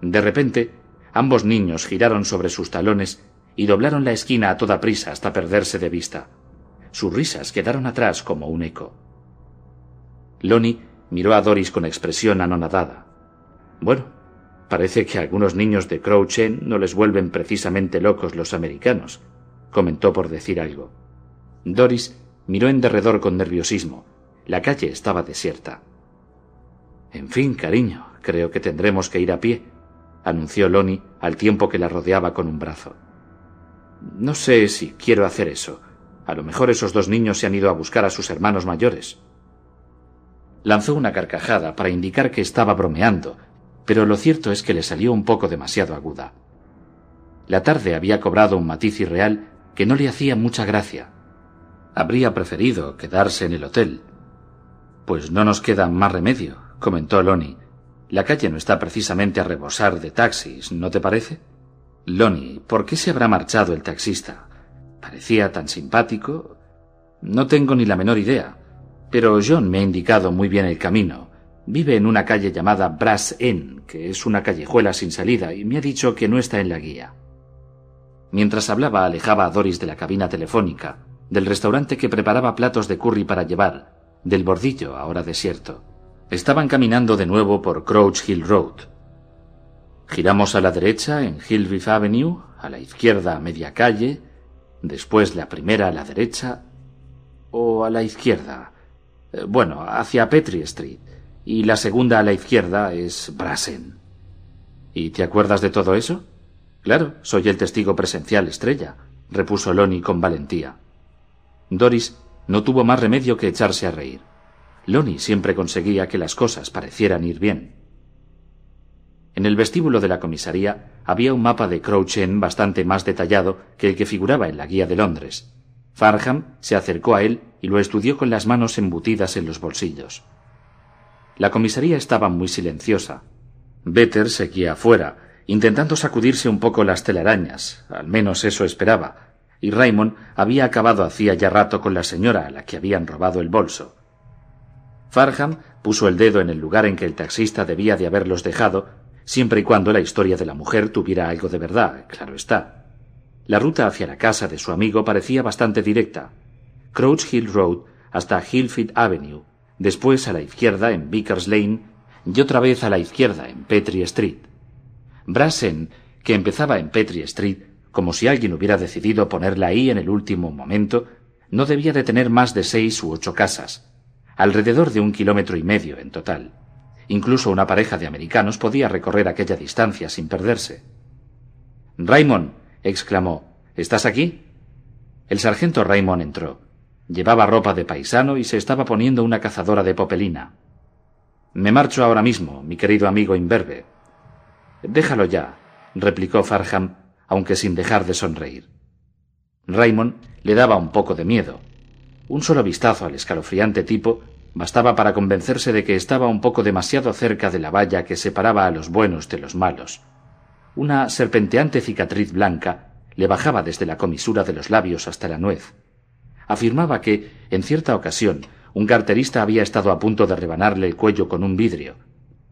De repente, ambos niños giraron sobre sus talones y doblaron la esquina a toda prisa hasta perderse de vista. Sus risas quedaron atrás como un eco. Lonnie miró a Doris con expresión anonadada. Bueno, parece que a algunos niños de Crouch no les vuelven precisamente locos los americanos, comentó por decir algo. Doris miró en derredor con nerviosismo. La calle estaba desierta. En fin, cariño, creo que tendremos que ir a pie, anunció Lonnie al tiempo que la rodeaba con un brazo. No sé si quiero hacer eso. A lo mejor esos dos niños se han ido a buscar a sus hermanos mayores. Lanzó una carcajada para indicar que estaba bromeando, pero lo cierto es que le salió un poco demasiado aguda. La tarde había cobrado un matiz irreal que no le hacía mucha gracia. Habría preferido quedarse en el hotel. Pues no nos queda más remedio, comentó Lonnie. La calle no está precisamente a rebosar de taxis, ¿no te parece? Lonnie, ¿por qué se habrá marchado el taxista? Parecía tan simpático. No tengo ni la menor idea. Pero John me ha indicado muy bien el camino. Vive en una calle llamada Brass Inn, que es una callejuela sin salida, y me ha dicho que no está en la guía. Mientras hablaba alejaba a Doris de la cabina telefónica, del restaurante que preparaba platos de curry para llevar, del bordillo ahora desierto. Estaban caminando de nuevo por Crouch Hill Road. Giramos a la derecha en Hillview Avenue, a la izquierda a media calle, después la primera a la derecha o a la izquierda. Eh, bueno, hacia Petrie Street. Y la segunda a la izquierda es Brassen. ¿Y te acuerdas de todo eso? Claro, soy el testigo presencial estrella, repuso Lonnie con valentía. Doris no tuvo más remedio que echarse a reír. Lonnie siempre conseguía que las cosas parecieran ir bien. En el vestíbulo de la comisaría había un mapa de Crouch End bastante más detallado que el que figuraba en la guía de Londres. Farham se acercó a él y lo estudió con las manos embutidas en los bolsillos. La comisaría estaba muy silenciosa. Better seguía afuera, intentando sacudirse un poco las telarañas, al menos eso esperaba, y Raymond había acabado hacía ya rato con la señora a la que habían robado el bolso. Farham puso el dedo en el lugar en que el taxista debía de haberlos dejado, siempre y cuando la historia de la mujer tuviera algo de verdad, claro está. La ruta hacia la casa de su amigo parecía bastante directa. Crouch Hill Road hasta Hillfield Avenue, después a la izquierda en Vickers Lane y otra vez a la izquierda en Petrie Street. Brassen, que empezaba en Petrie Street, como si alguien hubiera decidido ponerla ahí en el último momento, no debía de tener más de seis u ocho casas, alrededor de un kilómetro y medio en total. Incluso una pareja de americanos podía recorrer aquella distancia sin perderse. Raymond, exclamó, ¿estás aquí? El sargento Raymond entró. Llevaba ropa de paisano y se estaba poniendo una cazadora de popelina. Me marcho ahora mismo, mi querido amigo imberbe, Déjalo ya, replicó Farham, aunque sin dejar de sonreír. Raymond le daba un poco de miedo. Un solo vistazo al escalofriante tipo bastaba para convencerse de que estaba un poco demasiado cerca de la valla que separaba a los buenos de los malos. Una serpenteante cicatriz blanca le bajaba desde la comisura de los labios hasta la nuez. Afirmaba que, en cierta ocasión, un carterista había estado a punto de rebanarle el cuello con un vidrio,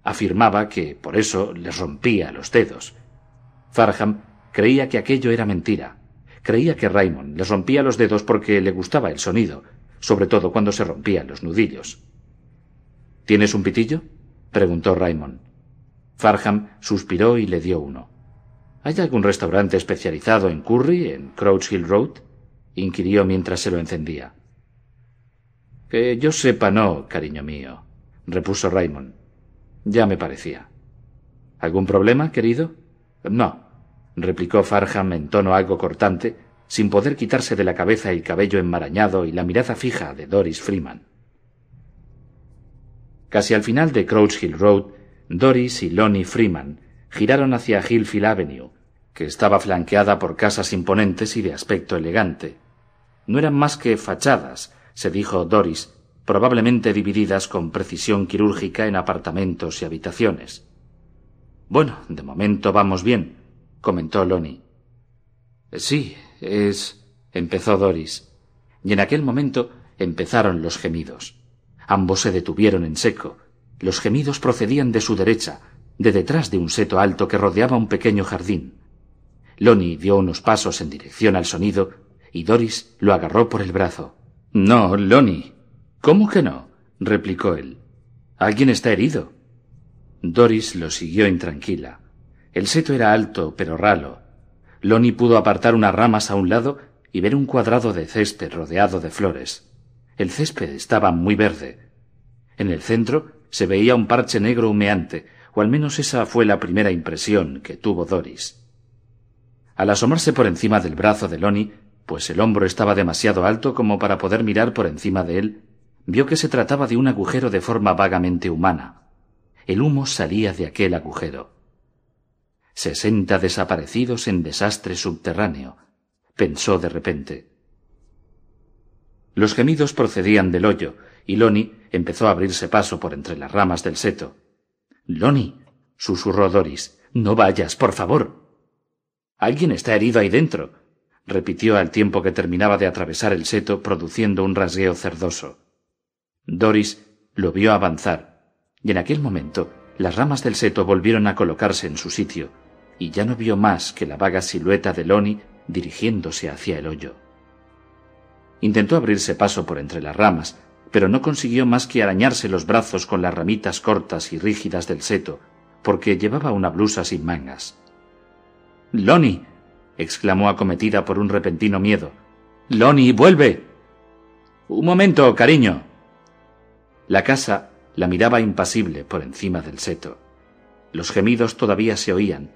afirmaba que por eso les rompía los dedos. Farham creía que aquello era mentira. Creía que Raymond les rompía los dedos porque le gustaba el sonido, sobre todo cuando se rompían los nudillos. ¿Tienes un pitillo? preguntó Raymond. Farham suspiró y le dio uno. ¿Hay algún restaurante especializado en curry en Crouch Hill Road? inquirió mientras se lo encendía. Que yo sepa no, cariño mío, repuso Raymond. Ya me parecía. ¿Algún problema, querido? No, replicó Farham en tono algo cortante, sin poder quitarse de la cabeza el cabello enmarañado y la mirada fija de Doris Freeman. Casi al final de Crouch Hill Road, Doris y Lonnie Freeman giraron hacia Hillfield Avenue, que estaba flanqueada por casas imponentes y de aspecto elegante. No eran más que fachadas, se dijo Doris, probablemente divididas con precisión quirúrgica en apartamentos y habitaciones. Bueno, de momento vamos bien, comentó Lonnie. Sí, es. empezó Doris. Y en aquel momento empezaron los gemidos. Ambos se detuvieron en seco. Los gemidos procedían de su derecha, de detrás de un seto alto que rodeaba un pequeño jardín. Lonnie dio unos pasos en dirección al sonido y Doris lo agarró por el brazo. No, Lonnie, ¿Cómo que no? replicó él. Alguien está herido. Doris lo siguió intranquila. El seto era alto, pero ralo. Lonnie pudo apartar unas ramas a un lado y ver un cuadrado de césped rodeado de flores. El césped estaba muy verde. En el centro se veía un parche negro humeante, o al menos esa fue la primera impresión que tuvo Doris. Al asomarse por encima del brazo de Lonnie, pues el hombro estaba demasiado alto como para poder mirar por encima de él, vio que se trataba de un agujero de forma vagamente humana. El humo salía de aquel agujero. Sesenta desaparecidos en desastre subterráneo, pensó de repente. Los gemidos procedían del hoyo, y Loni empezó a abrirse paso por entre las ramas del seto. Loni, susurró Doris, no vayas, por favor. Alguien está herido ahí dentro, repitió al tiempo que terminaba de atravesar el seto produciendo un rasgueo cerdoso. Doris lo vio avanzar, y en aquel momento las ramas del seto volvieron a colocarse en su sitio, y ya no vio más que la vaga silueta de Loni dirigiéndose hacia el hoyo. Intentó abrirse paso por entre las ramas, pero no consiguió más que arañarse los brazos con las ramitas cortas y rígidas del seto, porque llevaba una blusa sin mangas. Loni. exclamó acometida por un repentino miedo. Loni, vuelve. Un momento, cariño. La casa la miraba impasible por encima del seto. Los gemidos todavía se oían,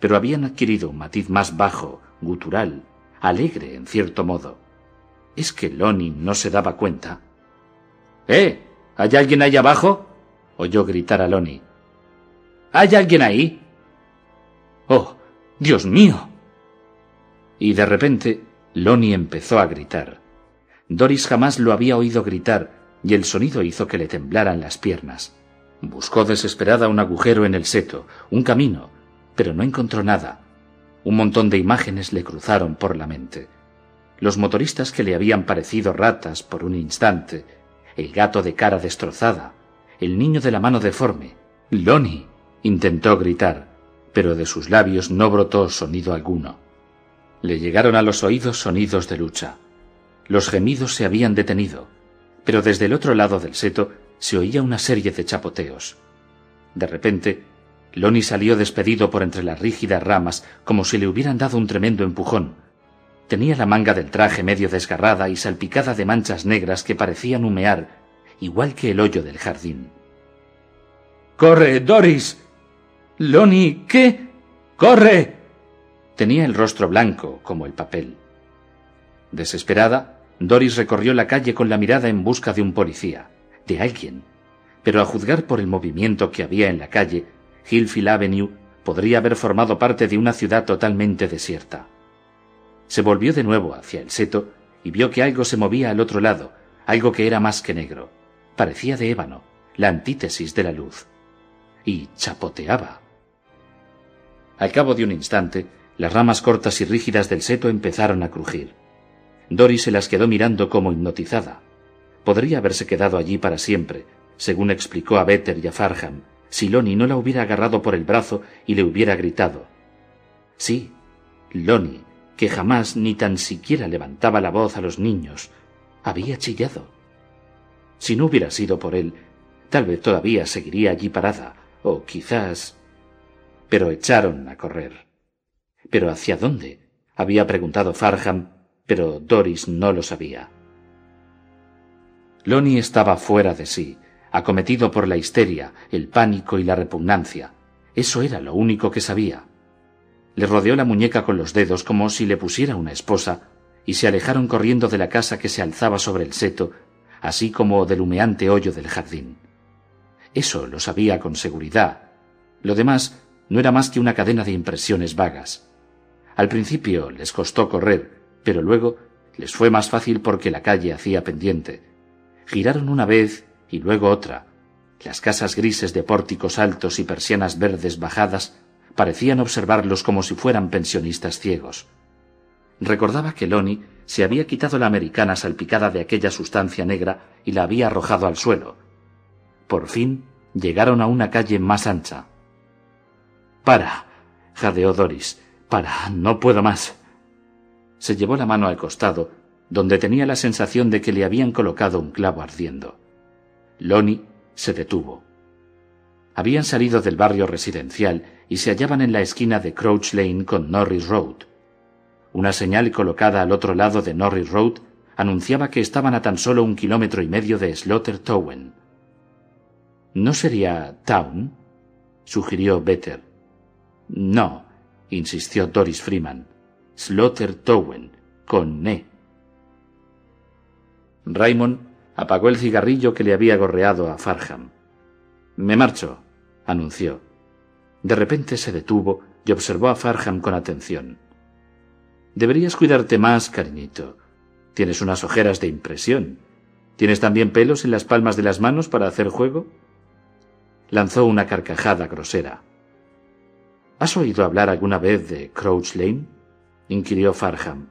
pero habían adquirido un matiz más bajo, gutural, alegre en cierto modo. ¿Es que Loni no se daba cuenta? ¿Eh? ¿Hay alguien ahí abajo? oyó gritar a Loni. ¿Hay alguien ahí? ¡Oh, Dios mío! Y de repente, Loni empezó a gritar. Doris jamás lo había oído gritar y el sonido hizo que le temblaran las piernas. Buscó desesperada un agujero en el seto, un camino, pero no encontró nada. Un montón de imágenes le cruzaron por la mente. Los motoristas que le habían parecido ratas por un instante, el gato de cara destrozada, el niño de la mano deforme, Lonnie, intentó gritar, pero de sus labios no brotó sonido alguno. Le llegaron a los oídos sonidos de lucha. Los gemidos se habían detenido pero desde el otro lado del seto se oía una serie de chapoteos. De repente, Loni salió despedido por entre las rígidas ramas como si le hubieran dado un tremendo empujón. Tenía la manga del traje medio desgarrada y salpicada de manchas negras que parecían humear, igual que el hoyo del jardín. ¡Corre, Doris! Loni, ¿qué? ¡Corre! Tenía el rostro blanco como el papel. Desesperada, Doris recorrió la calle con la mirada en busca de un policía, de alguien. Pero a juzgar por el movimiento que había en la calle, Hillfield Avenue podría haber formado parte de una ciudad totalmente desierta. Se volvió de nuevo hacia el seto y vio que algo se movía al otro lado, algo que era más que negro. Parecía de ébano, la antítesis de la luz. Y chapoteaba. Al cabo de un instante, las ramas cortas y rígidas del seto empezaron a crujir. Doris se las quedó mirando como hipnotizada. Podría haberse quedado allí para siempre, según explicó a Better y a Farham, si Lonnie no la hubiera agarrado por el brazo y le hubiera gritado. Sí, Lonnie, que jamás ni tan siquiera levantaba la voz a los niños, había chillado. Si no hubiera sido por él, tal vez todavía seguiría allí parada, o quizás. Pero echaron a correr. ¿Pero hacia dónde? había preguntado Farham pero Doris no lo sabía. Lonnie estaba fuera de sí, acometido por la histeria, el pánico y la repugnancia. Eso era lo único que sabía. Le rodeó la muñeca con los dedos como si le pusiera una esposa, y se alejaron corriendo de la casa que se alzaba sobre el seto, así como del humeante hoyo del jardín. Eso lo sabía con seguridad. Lo demás no era más que una cadena de impresiones vagas. Al principio les costó correr, pero luego les fue más fácil porque la calle hacía pendiente. Giraron una vez y luego otra. Las casas grises de pórticos altos y persianas verdes bajadas parecían observarlos como si fueran pensionistas ciegos. Recordaba que Loni se había quitado la americana salpicada de aquella sustancia negra y la había arrojado al suelo. Por fin llegaron a una calle más ancha. Para, jadeó Doris. Para, no puedo más se llevó la mano al costado, donde tenía la sensación de que le habían colocado un clavo ardiendo. Lonnie se detuvo. Habían salido del barrio residencial y se hallaban en la esquina de Crouch Lane con Norris Road. Una señal colocada al otro lado de Norris Road anunciaba que estaban a tan solo un kilómetro y medio de Slaughter Towen. ¿No sería Town? sugirió Better. No, insistió Doris Freeman. Slaughter Towen, con Ne. Raymond apagó el cigarrillo que le había gorreado a Farham. Me marcho, anunció. De repente se detuvo y observó a Farham con atención. Deberías cuidarte más, cariñito. Tienes unas ojeras de impresión. ¿Tienes también pelos en las palmas de las manos para hacer juego? Lanzó una carcajada grosera. ¿Has oído hablar alguna vez de Crouch Lane? inquirió Farham.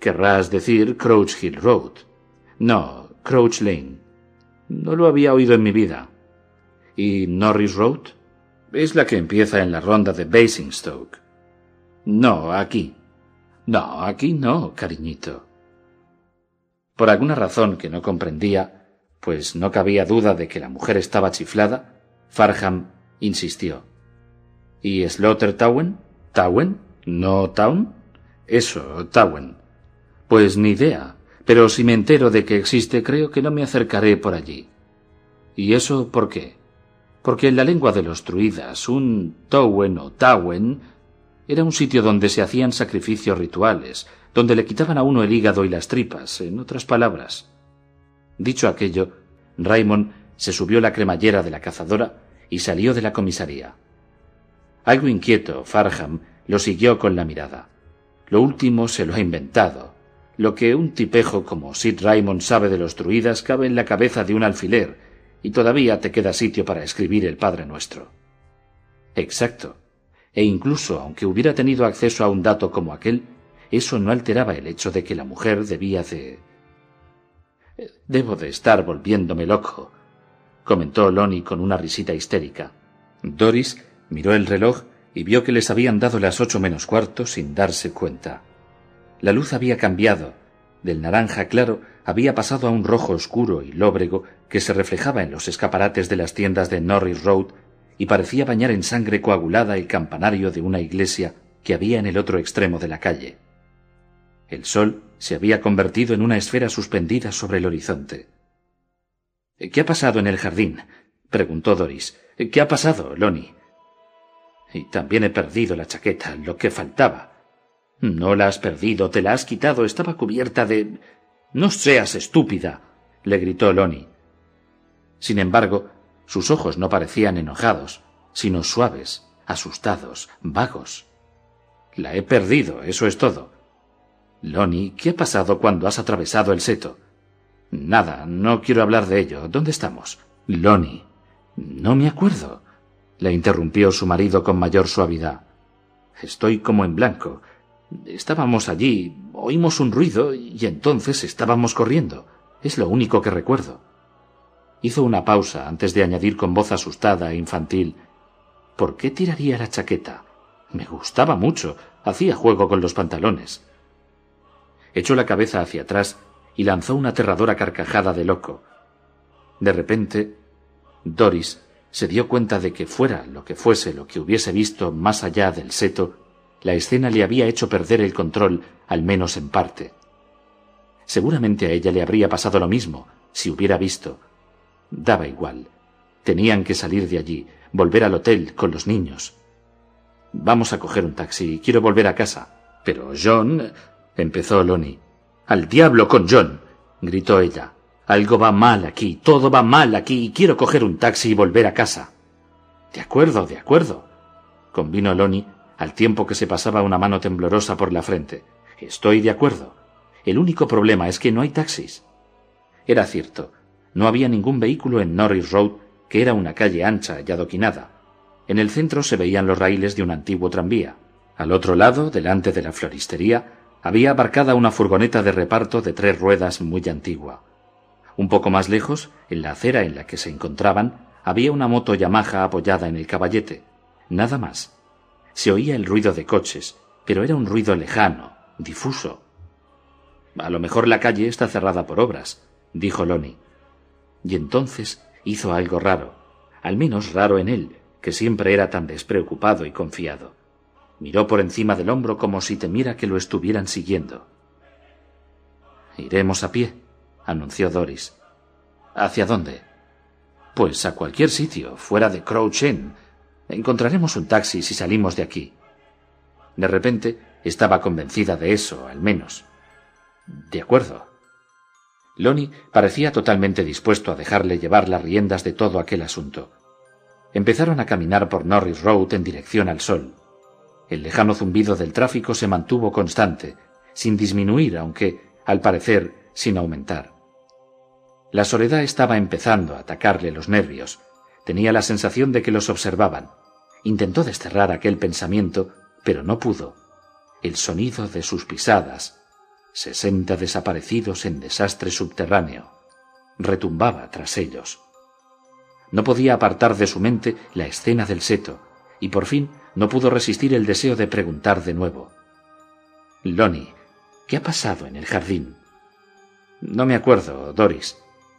Querrás decir Crouch Hill Road. No, Crouch Lane. No lo había oído en mi vida. ¿Y Norris Road? Es la que empieza en la ronda de Basingstoke. No, aquí. No, aquí no, cariñito. Por alguna razón que no comprendía, pues no cabía duda de que la mujer estaba chiflada, Farham insistió. ¿Y Slaughter Towen? ¿Towen? ¿No Town? Eso, Towen. Pues ni idea, pero si me entero de que existe, creo que no me acercaré por allí. ¿Y eso por qué? Porque en la lengua de los druidas, un Towen o Tawen era un sitio donde se hacían sacrificios rituales, donde le quitaban a uno el hígado y las tripas, en otras palabras. Dicho aquello, Raymond se subió la cremallera de la cazadora y salió de la comisaría. Algo inquieto, Farham lo siguió con la mirada. Lo último se lo ha inventado. Lo que un tipejo como Sid Raymond sabe de los druidas cabe en la cabeza de un alfiler, y todavía te queda sitio para escribir el Padre Nuestro. Exacto. E incluso aunque hubiera tenido acceso a un dato como aquel, eso no alteraba el hecho de que la mujer debía de... Debo de estar volviéndome loco, comentó Lonnie con una risita histérica. Doris miró el reloj y vio que les habían dado las ocho menos cuarto sin darse cuenta. La luz había cambiado. Del naranja claro había pasado a un rojo oscuro y lóbrego que se reflejaba en los escaparates de las tiendas de Norris Road y parecía bañar en sangre coagulada el campanario de una iglesia que había en el otro extremo de la calle. El sol se había convertido en una esfera suspendida sobre el horizonte. ¿Qué ha pasado en el jardín? preguntó Doris. ¿Qué ha pasado, Lonnie? Y también he perdido la chaqueta, lo que faltaba. No la has perdido, te la has quitado, estaba cubierta de. No seas estúpida. le gritó Lonnie. Sin embargo, sus ojos no parecían enojados, sino suaves, asustados, vagos. La he perdido, eso es todo. Lonnie, ¿qué ha pasado cuando has atravesado el seto? Nada, no quiero hablar de ello. ¿Dónde estamos? Lonnie. No me acuerdo le interrumpió su marido con mayor suavidad. Estoy como en blanco. Estábamos allí, oímos un ruido y entonces estábamos corriendo. Es lo único que recuerdo. Hizo una pausa antes de añadir con voz asustada e infantil ¿Por qué tiraría la chaqueta? Me gustaba mucho. Hacía juego con los pantalones. Echó la cabeza hacia atrás y lanzó una aterradora carcajada de loco. De repente, Doris se dio cuenta de que fuera lo que fuese lo que hubiese visto más allá del seto, la escena le había hecho perder el control, al menos en parte. Seguramente a ella le habría pasado lo mismo, si hubiera visto. Daba igual. Tenían que salir de allí, volver al hotel con los niños. Vamos a coger un taxi. Quiero volver a casa. Pero John. empezó Lonnie. Al diablo con John. gritó ella. Algo va mal aquí, todo va mal aquí y quiero coger un taxi y volver a casa. De acuerdo, de acuerdo, convino Lonnie al tiempo que se pasaba una mano temblorosa por la frente. Estoy de acuerdo. El único problema es que no hay taxis. Era cierto, no había ningún vehículo en Norris Road, que era una calle ancha y adoquinada. En el centro se veían los raíles de un antiguo tranvía. Al otro lado, delante de la floristería, había aparcada una furgoneta de reparto de tres ruedas muy antigua. Un poco más lejos, en la acera en la que se encontraban, había una moto Yamaha apoyada en el caballete. Nada más. Se oía el ruido de coches, pero era un ruido lejano, difuso. A lo mejor la calle está cerrada por obras, dijo Lonnie. Y entonces hizo algo raro, al menos raro en él, que siempre era tan despreocupado y confiado. Miró por encima del hombro como si temiera que lo estuvieran siguiendo. Iremos a pie, anunció Doris. ¿Hacia dónde? Pues a cualquier sitio, fuera de Crouch. Encontraremos un taxi si salimos de aquí. De repente, estaba convencida de eso, al menos. De acuerdo. Lonnie parecía totalmente dispuesto a dejarle llevar las riendas de todo aquel asunto. Empezaron a caminar por Norris Road en dirección al sol. El lejano zumbido del tráfico se mantuvo constante, sin disminuir, aunque, al parecer, sin aumentar. La soledad estaba empezando a atacarle los nervios. Tenía la sensación de que los observaban. Intentó desterrar aquel pensamiento, pero no pudo. El sonido de sus pisadas, sesenta desaparecidos en desastre subterráneo, retumbaba tras ellos. No podía apartar de su mente la escena del seto, y por fin no pudo resistir el deseo de preguntar de nuevo. Lonnie, ¿qué ha pasado en el jardín? No me acuerdo, Doris,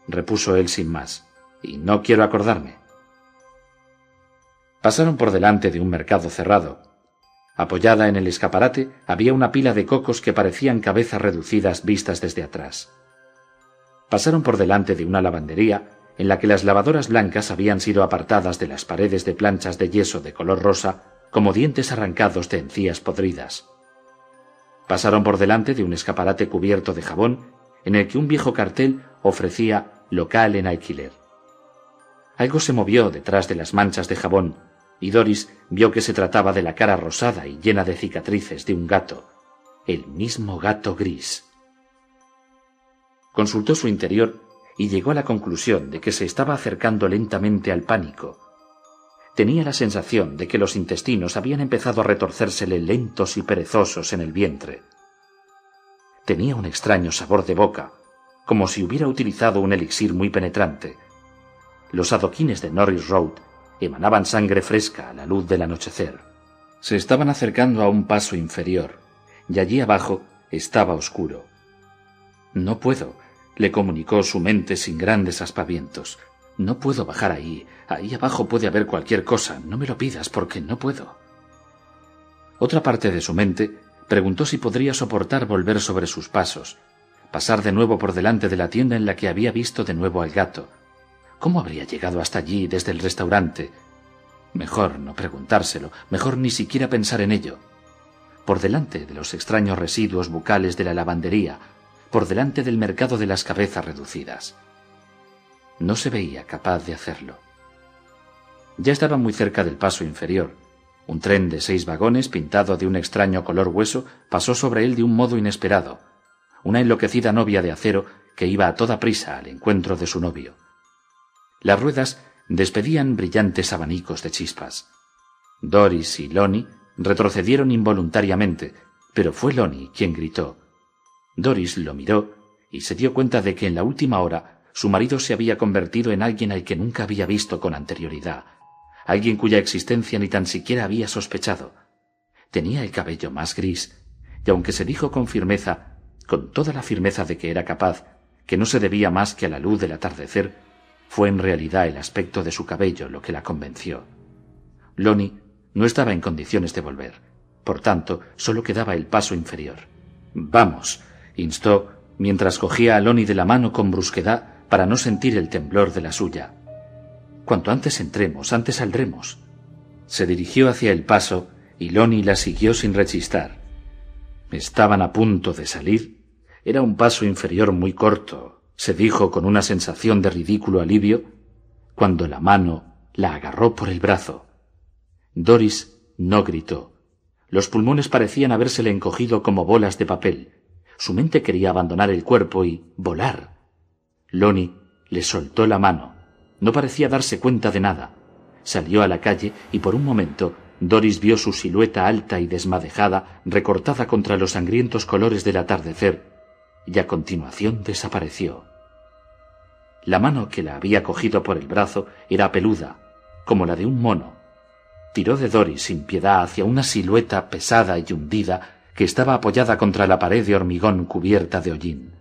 repuso él sin más, y no quiero acordarme. Pasaron por delante de un mercado cerrado. Apoyada en el escaparate había una pila de cocos que parecían cabezas reducidas vistas desde atrás. Pasaron por delante de una lavandería en la que las lavadoras blancas habían sido apartadas de las paredes de planchas de yeso de color rosa como dientes arrancados de encías podridas. Pasaron por delante de un escaparate cubierto de jabón en el que un viejo cartel ofrecía local en alquiler. Algo se movió detrás de las manchas de jabón y Doris vio que se trataba de la cara rosada y llena de cicatrices de un gato, el mismo gato gris. Consultó su interior y llegó a la conclusión de que se estaba acercando lentamente al pánico. Tenía la sensación de que los intestinos habían empezado a retorcérsele lentos y perezosos en el vientre. Tenía un extraño sabor de boca, como si hubiera utilizado un elixir muy penetrante. Los adoquines de Norris Road emanaban sangre fresca a la luz del anochecer. Se estaban acercando a un paso inferior, y allí abajo estaba oscuro. No puedo, le comunicó su mente sin grandes aspavientos. No puedo bajar ahí. Ahí abajo puede haber cualquier cosa. No me lo pidas porque no puedo. Otra parte de su mente preguntó si podría soportar volver sobre sus pasos, pasar de nuevo por delante de la tienda en la que había visto de nuevo al gato. ¿Cómo habría llegado hasta allí desde el restaurante? Mejor no preguntárselo, mejor ni siquiera pensar en ello. Por delante de los extraños residuos bucales de la lavandería, por delante del mercado de las cabezas reducidas. No se veía capaz de hacerlo. Ya estaba muy cerca del paso inferior. Un tren de seis vagones pintado de un extraño color hueso pasó sobre él de un modo inesperado. Una enloquecida novia de acero que iba a toda prisa al encuentro de su novio. Las ruedas despedían brillantes abanicos de chispas. Doris y Lonnie retrocedieron involuntariamente, pero fue Lonnie quien gritó Doris lo miró y se dio cuenta de que en la última hora su marido se había convertido en alguien al que nunca había visto con anterioridad, alguien cuya existencia ni tan siquiera había sospechado. Tenía el cabello más gris, y aunque se dijo con firmeza, con toda la firmeza de que era capaz, que no se debía más que a la luz del atardecer, fue en realidad el aspecto de su cabello lo que la convenció. Lonnie no estaba en condiciones de volver. Por tanto, sólo quedaba el paso inferior. Vamos, instó mientras cogía a Loni de la mano con brusquedad para no sentir el temblor de la suya. Cuanto antes entremos, antes saldremos. Se dirigió hacia el paso y Loni la siguió sin rechistar. Estaban a punto de salir. Era un paso inferior muy corto, se dijo con una sensación de ridículo alivio, cuando la mano la agarró por el brazo. Doris no gritó. Los pulmones parecían habérsele encogido como bolas de papel. Su mente quería abandonar el cuerpo y volar. Loni le soltó la mano. No parecía darse cuenta de nada. Salió a la calle y por un momento Doris vio su silueta alta y desmadejada recortada contra los sangrientos colores del atardecer y a continuación desapareció. La mano que la había cogido por el brazo era peluda, como la de un mono. Tiró de Doris sin piedad hacia una silueta pesada y hundida que estaba apoyada contra la pared de hormigón cubierta de hollín.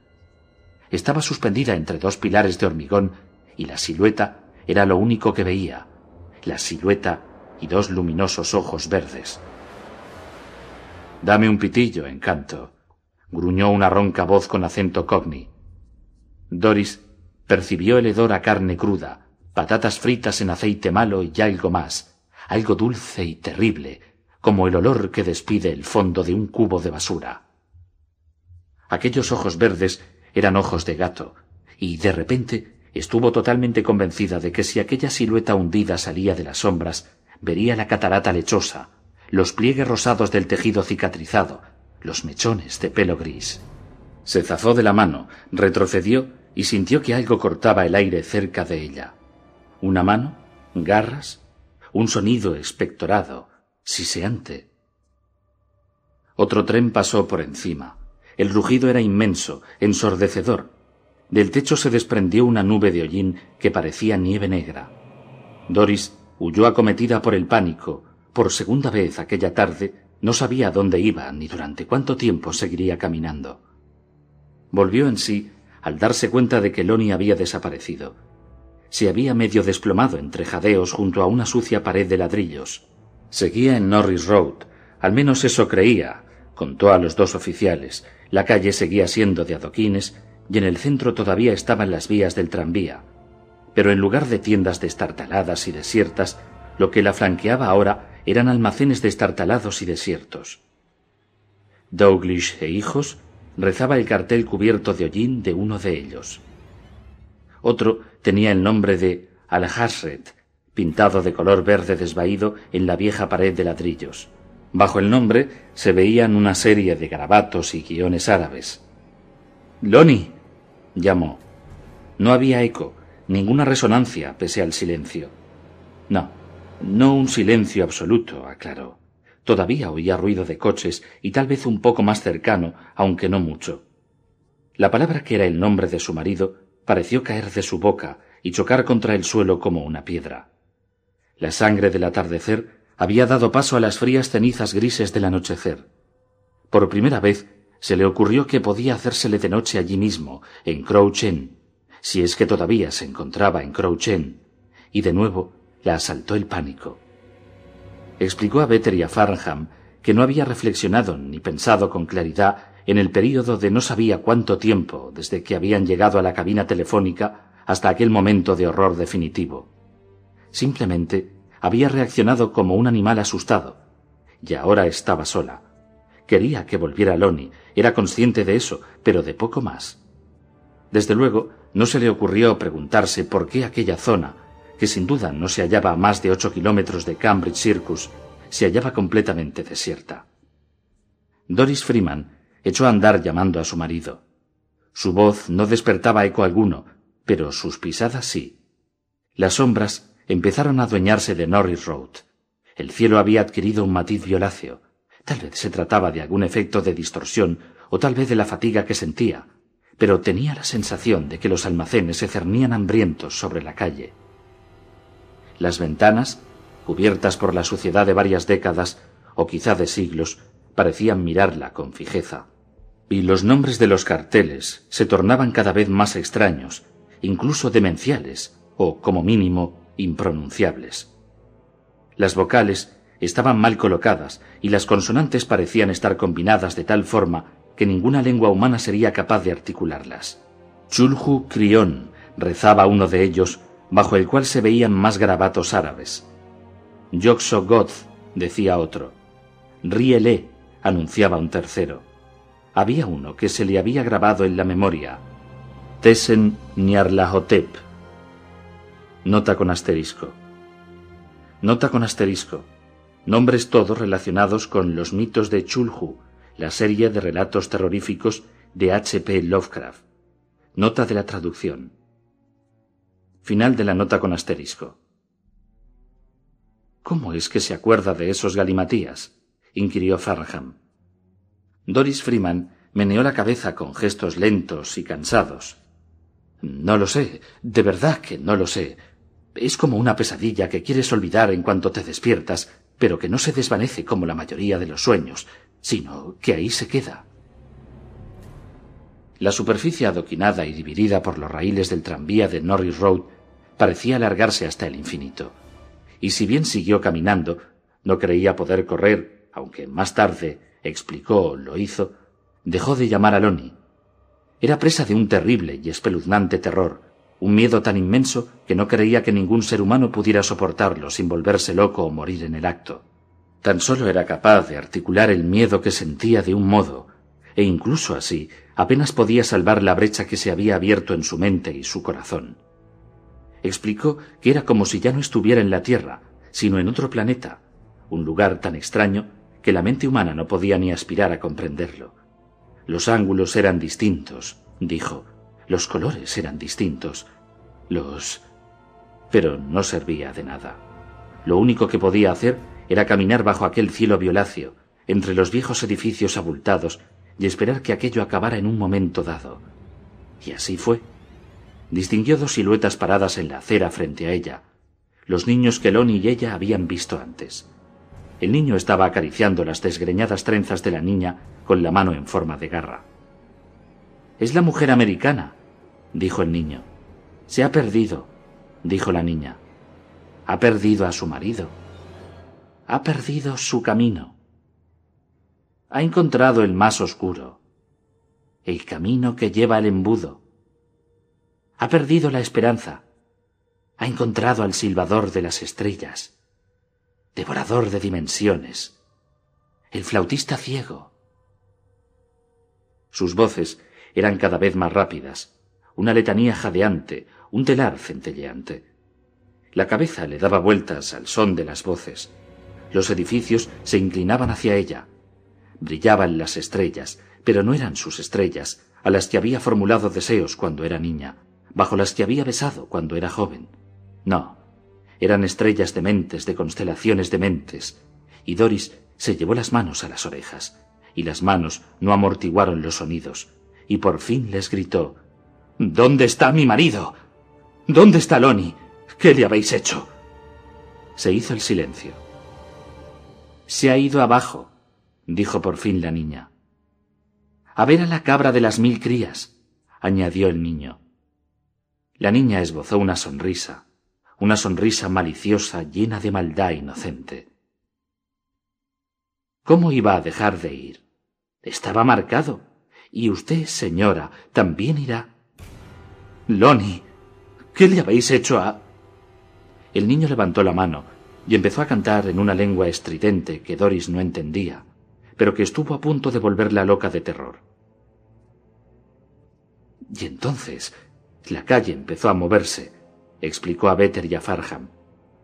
Estaba suspendida entre dos pilares de hormigón y la silueta era lo único que veía, la silueta y dos luminosos ojos verdes. Dame un pitillo, encanto, gruñó una ronca voz con acento cogni. Doris percibió el hedor a carne cruda, patatas fritas en aceite malo y algo más, algo dulce y terrible, como el olor que despide el fondo de un cubo de basura. Aquellos ojos verdes eran ojos de gato, y de repente estuvo totalmente convencida de que si aquella silueta hundida salía de las sombras, vería la catarata lechosa, los pliegues rosados del tejido cicatrizado, los mechones de pelo gris. Se zafó de la mano, retrocedió y sintió que algo cortaba el aire cerca de ella. Una mano, garras, un sonido expectorado, siseante. Otro tren pasó por encima. El rugido era inmenso, ensordecedor. Del techo se desprendió una nube de hollín que parecía nieve negra. Doris huyó acometida por el pánico. Por segunda vez aquella tarde no sabía dónde iba ni durante cuánto tiempo seguiría caminando. Volvió en sí al darse cuenta de que Lonnie había desaparecido. Se había medio desplomado entre jadeos junto a una sucia pared de ladrillos. Seguía en Norris Road, al menos eso creía, contó a los dos oficiales. La calle seguía siendo de adoquines y en el centro todavía estaban las vías del tranvía. Pero en lugar de tiendas destartaladas y desiertas, lo que la flanqueaba ahora eran almacenes destartalados y desiertos. Douglas e hijos rezaba el cartel cubierto de hollín de uno de ellos. Otro tenía el nombre de Al-Hasret, pintado de color verde desvaído en la vieja pared de ladrillos. Bajo el nombre se veían una serie de garabatos y guiones árabes. Loni. llamó. No había eco, ninguna resonancia pese al silencio. No, no un silencio absoluto, aclaró. Todavía oía ruido de coches y tal vez un poco más cercano, aunque no mucho. La palabra que era el nombre de su marido pareció caer de su boca y chocar contra el suelo como una piedra. La sangre del atardecer había dado paso a las frías cenizas grises del anochecer. Por primera vez se le ocurrió que podía hacérsele de noche allí mismo, en Crouch si es que todavía se encontraba en Crouch y de nuevo la asaltó el pánico. Explicó a Better y a Farnham que no había reflexionado ni pensado con claridad en el período de no sabía cuánto tiempo desde que habían llegado a la cabina telefónica hasta aquel momento de horror definitivo. Simplemente había reaccionado como un animal asustado, y ahora estaba sola. Quería que volviera Lonnie, era consciente de eso, pero de poco más. Desde luego, no se le ocurrió preguntarse por qué aquella zona, que sin duda no se hallaba a más de ocho kilómetros de Cambridge Circus, se hallaba completamente desierta. Doris Freeman echó a andar llamando a su marido. Su voz no despertaba eco alguno, pero sus pisadas sí. Las sombras empezaron a adueñarse de Norris Road. El cielo había adquirido un matiz violáceo. Tal vez se trataba de algún efecto de distorsión o tal vez de la fatiga que sentía, pero tenía la sensación de que los almacenes se cernían hambrientos sobre la calle. Las ventanas, cubiertas por la suciedad de varias décadas o quizá de siglos, parecían mirarla con fijeza. Y los nombres de los carteles se tornaban cada vez más extraños, incluso demenciales, o, como mínimo, impronunciables. Las vocales estaban mal colocadas y las consonantes parecían estar combinadas de tal forma que ninguna lengua humana sería capaz de articularlas. Chulhu Crión rezaba uno de ellos, bajo el cual se veían más garabatos árabes. Yoxo Goth, decía otro. Riele, anunciaba un tercero. Había uno que se le había grabado en la memoria. Tesen Nyarlathotep Nota con asterisco. Nota con asterisco. Nombres todos relacionados con los mitos de Chulhu, la serie de relatos terroríficos de H.P. Lovecraft. Nota de la traducción. Final de la nota con asterisco. ¿Cómo es que se acuerda de esos galimatías? inquirió Farnham. Doris Freeman meneó la cabeza con gestos lentos y cansados. No lo sé, de verdad que no lo sé. Es como una pesadilla que quieres olvidar en cuanto te despiertas, pero que no se desvanece como la mayoría de los sueños, sino que ahí se queda. La superficie adoquinada y dividida por los raíles del tranvía de Norris Road parecía alargarse hasta el infinito. Y si bien siguió caminando, no creía poder correr, aunque más tarde explicó lo hizo, dejó de llamar a Loni. Era presa de un terrible y espeluznante terror, un miedo tan inmenso que no creía que ningún ser humano pudiera soportarlo sin volverse loco o morir en el acto. Tan solo era capaz de articular el miedo que sentía de un modo, e incluso así apenas podía salvar la brecha que se había abierto en su mente y su corazón. Explicó que era como si ya no estuviera en la Tierra, sino en otro planeta, un lugar tan extraño que la mente humana no podía ni aspirar a comprenderlo. Los ángulos eran distintos, dijo, los colores eran distintos, los... pero no servía de nada. Lo único que podía hacer era caminar bajo aquel cielo violáceo, entre los viejos edificios abultados, y esperar que aquello acabara en un momento dado. Y así fue. Distinguió dos siluetas paradas en la acera frente a ella, los niños que Lonnie y ella habían visto antes. El niño estaba acariciando las desgreñadas trenzas de la niña con la mano en forma de garra. Es la mujer americana, dijo el niño. Se ha perdido, dijo la niña. Ha perdido a su marido. Ha perdido su camino. Ha encontrado el más oscuro, el camino que lleva al embudo. Ha perdido la esperanza. Ha encontrado al silbador de las estrellas devorador de dimensiones, el flautista ciego. Sus voces eran cada vez más rápidas, una letanía jadeante, un telar centelleante. La cabeza le daba vueltas al son de las voces. Los edificios se inclinaban hacia ella. Brillaban las estrellas, pero no eran sus estrellas, a las que había formulado deseos cuando era niña, bajo las que había besado cuando era joven. No, eran estrellas de mentes, de constelaciones de mentes, y Doris se llevó las manos a las orejas, y las manos no amortiguaron los sonidos, y por fin les gritó ¿Dónde está mi marido? ¿Dónde está Loni? ¿Qué le habéis hecho? Se hizo el silencio. Se ha ido abajo, dijo por fin la niña. A ver a la cabra de las mil crías, añadió el niño. La niña esbozó una sonrisa, una sonrisa maliciosa llena de maldad inocente. ¿Cómo iba a dejar de ir? Estaba marcado. Y usted, señora, también irá. Loni, ¿qué le habéis hecho a... El niño levantó la mano y empezó a cantar en una lengua estridente que Doris no entendía, pero que estuvo a punto de volverla loca de terror. Y entonces la calle empezó a moverse, explicó a Better y a Farham.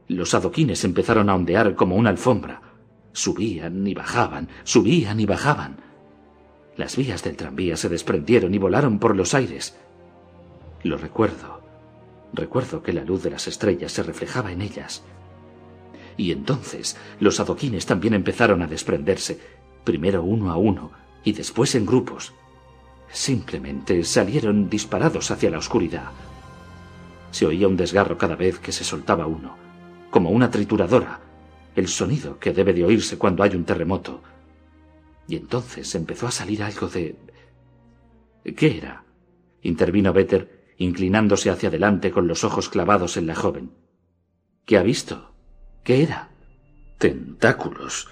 Los adoquines empezaron a ondear como una alfombra. Subían y bajaban, subían y bajaban. Las vías del tranvía se desprendieron y volaron por los aires. Lo recuerdo. Recuerdo que la luz de las estrellas se reflejaba en ellas. Y entonces los adoquines también empezaron a desprenderse, primero uno a uno y después en grupos. Simplemente salieron disparados hacia la oscuridad. Se oía un desgarro cada vez que se soltaba uno, como una trituradora, el sonido que debe de oírse cuando hay un terremoto. Y entonces empezó a salir algo de... ¿Qué era? intervino Vetter, inclinándose hacia adelante con los ojos clavados en la joven. ¿Qué ha visto? ¿Qué era? Tentáculos,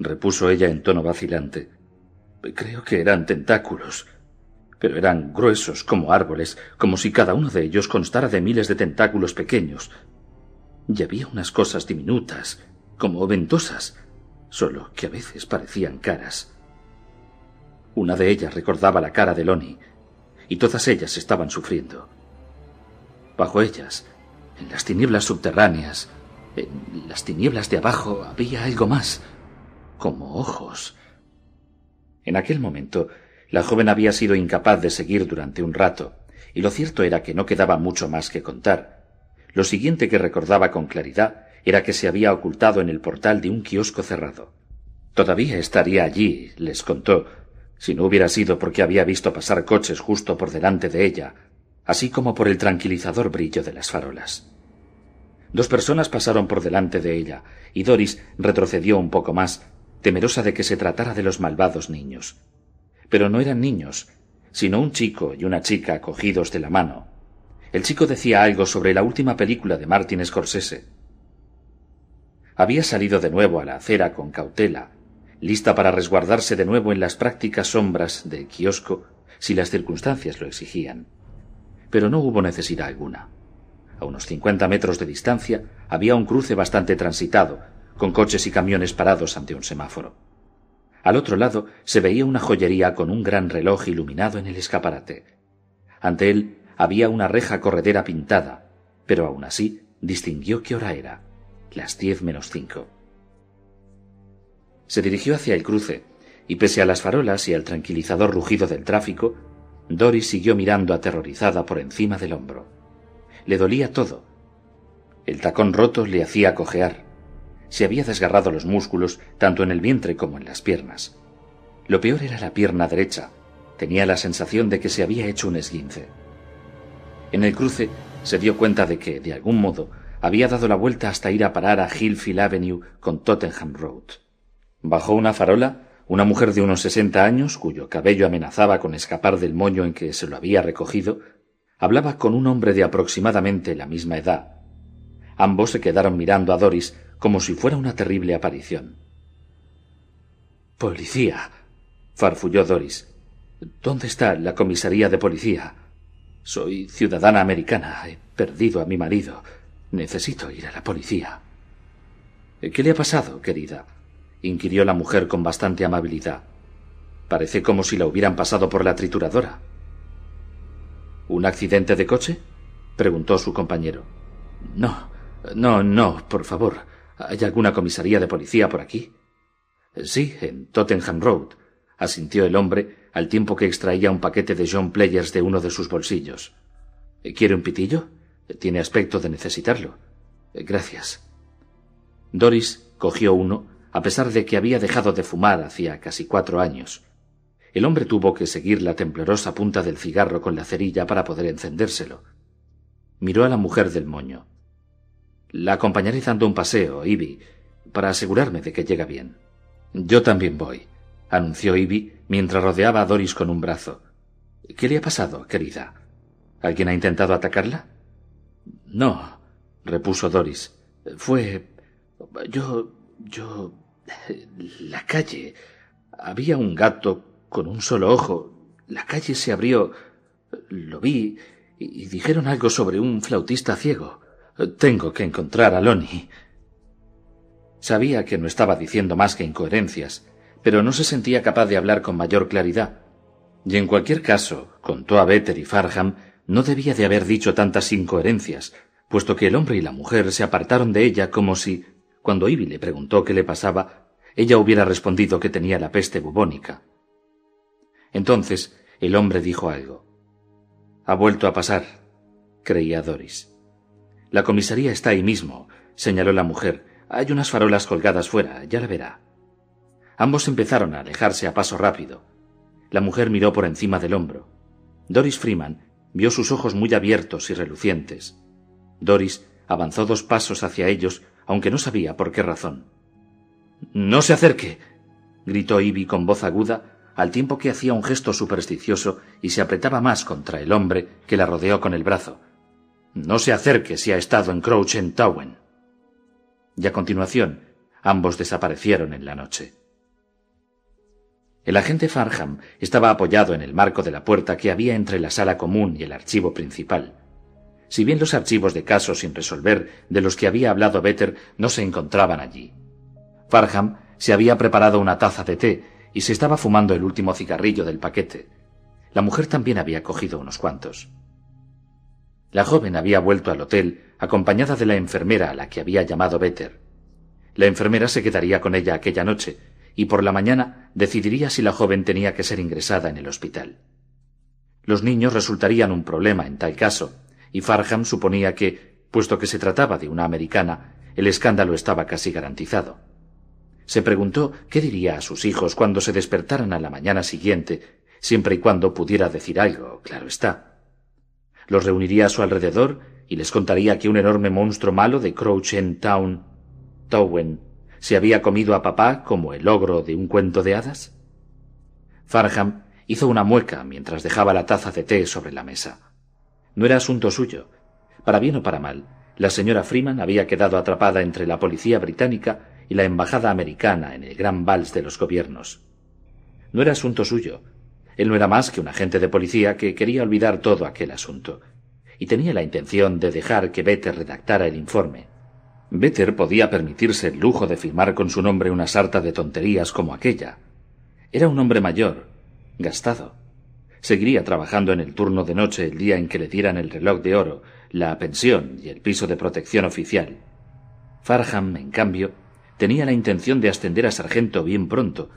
repuso ella en tono vacilante. Creo que eran tentáculos pero eran gruesos como árboles, como si cada uno de ellos constara de miles de tentáculos pequeños. Y había unas cosas diminutas, como ventosas, solo que a veces parecían caras. Una de ellas recordaba la cara de Loni, y todas ellas estaban sufriendo. Bajo ellas, en las tinieblas subterráneas, en las tinieblas de abajo, había algo más, como ojos. En aquel momento la joven había sido incapaz de seguir durante un rato, y lo cierto era que no quedaba mucho más que contar. Lo siguiente que recordaba con claridad era que se había ocultado en el portal de un kiosco cerrado. Todavía estaría allí, les contó, si no hubiera sido porque había visto pasar coches justo por delante de ella, así como por el tranquilizador brillo de las farolas. Dos personas pasaron por delante de ella, y Doris retrocedió un poco más, temerosa de que se tratara de los malvados niños pero no eran niños, sino un chico y una chica cogidos de la mano. El chico decía algo sobre la última película de Martin Scorsese. Había salido de nuevo a la acera con cautela, lista para resguardarse de nuevo en las prácticas sombras del kiosco si las circunstancias lo exigían. Pero no hubo necesidad alguna. A unos cincuenta metros de distancia había un cruce bastante transitado, con coches y camiones parados ante un semáforo. Al otro lado se veía una joyería con un gran reloj iluminado en el escaparate. Ante él había una reja corredera pintada, pero aún así distinguió qué hora era, las diez menos cinco. Se dirigió hacia el cruce, y pese a las farolas y al tranquilizador rugido del tráfico, Doris siguió mirando aterrorizada por encima del hombro. Le dolía todo. El tacón roto le hacía cojear. Se había desgarrado los músculos tanto en el vientre como en las piernas. Lo peor era la pierna derecha. Tenía la sensación de que se había hecho un esguince. En el cruce se dio cuenta de que, de algún modo, había dado la vuelta hasta ir a parar a Hillfield Avenue con Tottenham Road. Bajo una farola, una mujer de unos sesenta años, cuyo cabello amenazaba con escapar del moño en que se lo había recogido, hablaba con un hombre de aproximadamente la misma edad. Ambos se quedaron mirando a Doris como si fuera una terrible aparición. Policía. farfulló Doris. ¿Dónde está la comisaría de policía? Soy ciudadana americana. He perdido a mi marido. Necesito ir a la policía. ¿Qué le ha pasado, querida? inquirió la mujer con bastante amabilidad. Parece como si la hubieran pasado por la trituradora. ¿Un accidente de coche? preguntó su compañero. No, no, no, por favor. ¿Hay alguna comisaría de policía por aquí? Sí, en Tottenham Road, asintió el hombre al tiempo que extraía un paquete de John Players de uno de sus bolsillos. ¿Quiere un pitillo? Tiene aspecto de necesitarlo. Gracias. Doris cogió uno, a pesar de que había dejado de fumar hacía casi cuatro años. El hombre tuvo que seguir la temblorosa punta del cigarro con la cerilla para poder encendérselo. Miró a la mujer del moño. La acompañaré dando un paseo, Ivy, para asegurarme de que llega bien. Yo también voy, anunció Ivy mientras rodeaba a Doris con un brazo. ¿Qué le ha pasado, querida? ¿Alguien ha intentado atacarla? No, repuso Doris. Fue. yo. yo. la calle. Había un gato con un solo ojo. La calle se abrió. Lo vi y dijeron algo sobre un flautista ciego. Tengo que encontrar a Lonnie. Sabía que no estaba diciendo más que incoherencias, pero no se sentía capaz de hablar con mayor claridad. Y en cualquier caso, contó a Better y Farham, no debía de haber dicho tantas incoherencias, puesto que el hombre y la mujer se apartaron de ella como si, cuando Ivy le preguntó qué le pasaba, ella hubiera respondido que tenía la peste bubónica. Entonces el hombre dijo algo. Ha vuelto a pasar, creía Doris. La comisaría está ahí mismo, señaló la mujer. Hay unas farolas colgadas fuera, ya la verá. Ambos empezaron a alejarse a paso rápido. La mujer miró por encima del hombro. Doris Freeman vio sus ojos muy abiertos y relucientes. Doris avanzó dos pasos hacia ellos, aunque no sabía por qué razón. No se acerque. gritó Ivy con voz aguda, al tiempo que hacía un gesto supersticioso y se apretaba más contra el hombre que la rodeó con el brazo. No se acerque si ha estado en Crouch en Towen. Y a continuación, ambos desaparecieron en la noche. El agente Farham estaba apoyado en el marco de la puerta que había entre la sala común y el archivo principal. Si bien los archivos de casos sin resolver de los que había hablado Better no se encontraban allí. Farham se había preparado una taza de té y se estaba fumando el último cigarrillo del paquete. La mujer también había cogido unos cuantos. La joven había vuelto al hotel acompañada de la enfermera a la que había llamado Better. La enfermera se quedaría con ella aquella noche y por la mañana decidiría si la joven tenía que ser ingresada en el hospital. Los niños resultarían un problema en tal caso, y Farham suponía que, puesto que se trataba de una americana, el escándalo estaba casi garantizado. Se preguntó qué diría a sus hijos cuando se despertaran a la mañana siguiente, siempre y cuando pudiera decir algo, claro está los reuniría a su alrededor y les contaría que un enorme monstruo malo de Crouch End Town, Towen, se había comido a papá como el ogro de un cuento de hadas? Farham hizo una mueca mientras dejaba la taza de té sobre la mesa. No era asunto suyo. Para bien o para mal, la señora Freeman había quedado atrapada entre la policía británica y la embajada americana en el gran vals de los gobiernos. No era asunto suyo, él no era más que un agente de policía que quería olvidar todo aquel asunto, y tenía la intención de dejar que Bete redactara el informe. Better podía permitirse el lujo de firmar con su nombre una sarta de tonterías como aquella. Era un hombre mayor, gastado. Seguiría trabajando en el turno de noche el día en que le dieran el reloj de oro, la pensión y el piso de protección oficial. Farham, en cambio, tenía la intención de ascender a sargento bien pronto,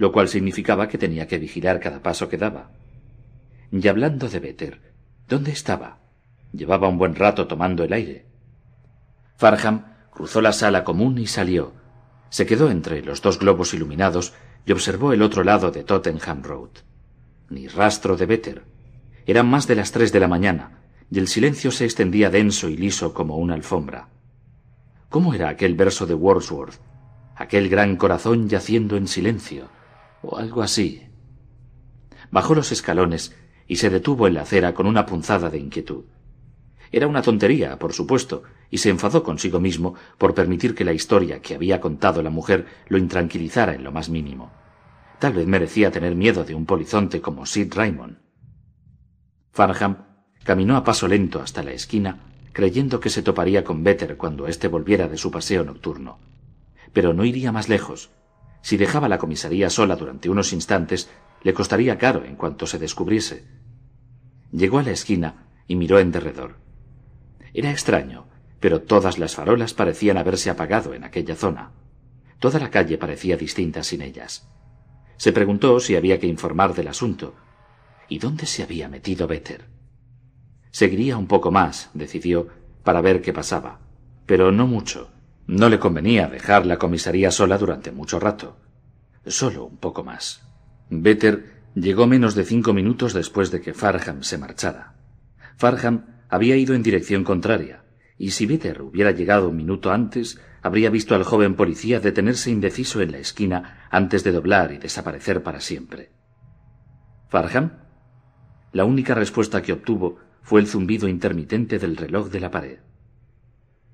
lo cual significaba que tenía que vigilar cada paso que daba. Y hablando de Better, ¿dónde estaba? Llevaba un buen rato tomando el aire. Farham cruzó la sala común y salió. Se quedó entre los dos globos iluminados y observó el otro lado de Tottenham Road. Ni rastro de Better. Eran más de las tres de la mañana, y el silencio se extendía denso y liso como una alfombra. ¿Cómo era aquel verso de Wordsworth? Aquel gran corazón yaciendo en silencio, o algo así. Bajó los escalones y se detuvo en la acera con una punzada de inquietud. Era una tontería, por supuesto, y se enfadó consigo mismo por permitir que la historia que había contado la mujer lo intranquilizara en lo más mínimo. Tal vez merecía tener miedo de un polizonte como Sid Raymond. Farnham caminó a paso lento hasta la esquina, creyendo que se toparía con Better cuando éste volviera de su paseo nocturno. Pero no iría más lejos. Si dejaba la comisaría sola durante unos instantes, le costaría caro en cuanto se descubriese. Llegó a la esquina y miró en derredor. Era extraño, pero todas las farolas parecían haberse apagado en aquella zona. Toda la calle parecía distinta sin ellas. Se preguntó si había que informar del asunto. ¿Y dónde se había metido Better? Seguiría un poco más, decidió, para ver qué pasaba. Pero no mucho. No le convenía dejar la comisaría sola durante mucho rato. Solo un poco más. Better llegó menos de cinco minutos después de que Farham se marchara. Farham había ido en dirección contraria, y si Bitter hubiera llegado un minuto antes, habría visto al joven policía detenerse indeciso en la esquina antes de doblar y desaparecer para siempre. ¿Farham? La única respuesta que obtuvo fue el zumbido intermitente del reloj de la pared.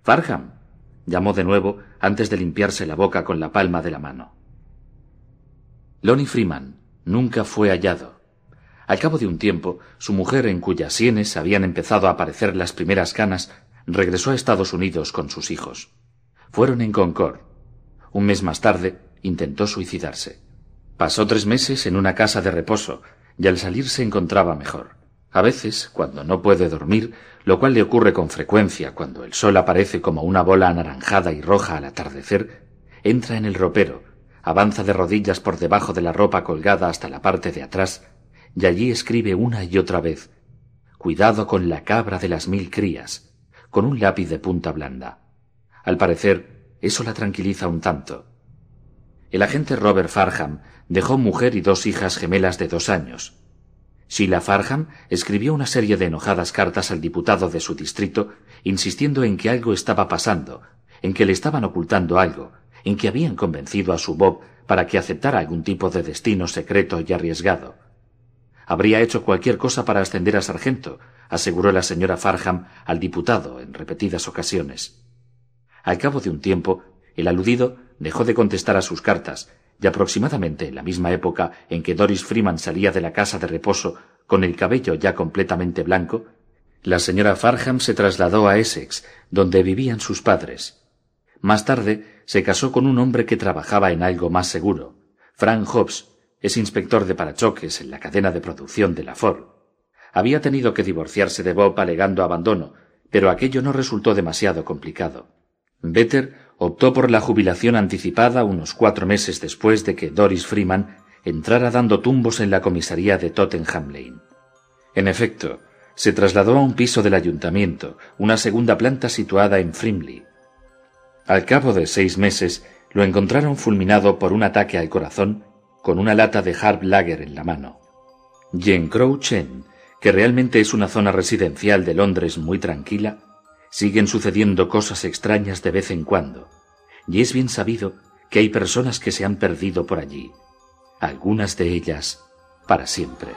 Farham, llamó de nuevo antes de limpiarse la boca con la palma de la mano. Lonnie Freeman nunca fue hallado. Al cabo de un tiempo, su mujer, en cuyas sienes habían empezado a aparecer las primeras canas, regresó a Estados Unidos con sus hijos. Fueron en Concord. Un mes más tarde, intentó suicidarse. Pasó tres meses en una casa de reposo, y al salir se encontraba mejor. A veces, cuando no puede dormir, lo cual le ocurre con frecuencia cuando el sol aparece como una bola anaranjada y roja al atardecer, entra en el ropero, avanza de rodillas por debajo de la ropa colgada hasta la parte de atrás y allí escribe una y otra vez Cuidado con la cabra de las mil crías, con un lápiz de punta blanda. Al parecer, eso la tranquiliza un tanto. El agente Robert Farham dejó mujer y dos hijas gemelas de dos años. Sheila Farham escribió una serie de enojadas cartas al diputado de su distrito, insistiendo en que algo estaba pasando, en que le estaban ocultando algo, en que habían convencido a su Bob para que aceptara algún tipo de destino secreto y arriesgado. Habría hecho cualquier cosa para ascender a sargento, aseguró la señora Farham al diputado en repetidas ocasiones. Al cabo de un tiempo, el aludido dejó de contestar a sus cartas, y aproximadamente en la misma época en que Doris Freeman salía de la casa de reposo con el cabello ya completamente blanco, la señora Farham se trasladó a Essex, donde vivían sus padres. Más tarde se casó con un hombre que trabajaba en algo más seguro, Frank Hobbs, es inspector de parachoques en la cadena de producción de la Ford. Había tenido que divorciarse de Bob alegando abandono, pero aquello no resultó demasiado complicado. Better optó por la jubilación anticipada unos cuatro meses después de que Doris Freeman entrara dando tumbos en la comisaría de Tottenham Lane. En efecto, se trasladó a un piso del ayuntamiento, una segunda planta situada en Frimley. Al cabo de seis meses, lo encontraron fulminado por un ataque al corazón con una lata de Harb Lager en la mano. Y en Crouch que realmente es una zona residencial de Londres muy tranquila, siguen sucediendo cosas extrañas de vez en cuando, y es bien sabido que hay personas que se han perdido por allí, algunas de ellas para siempre.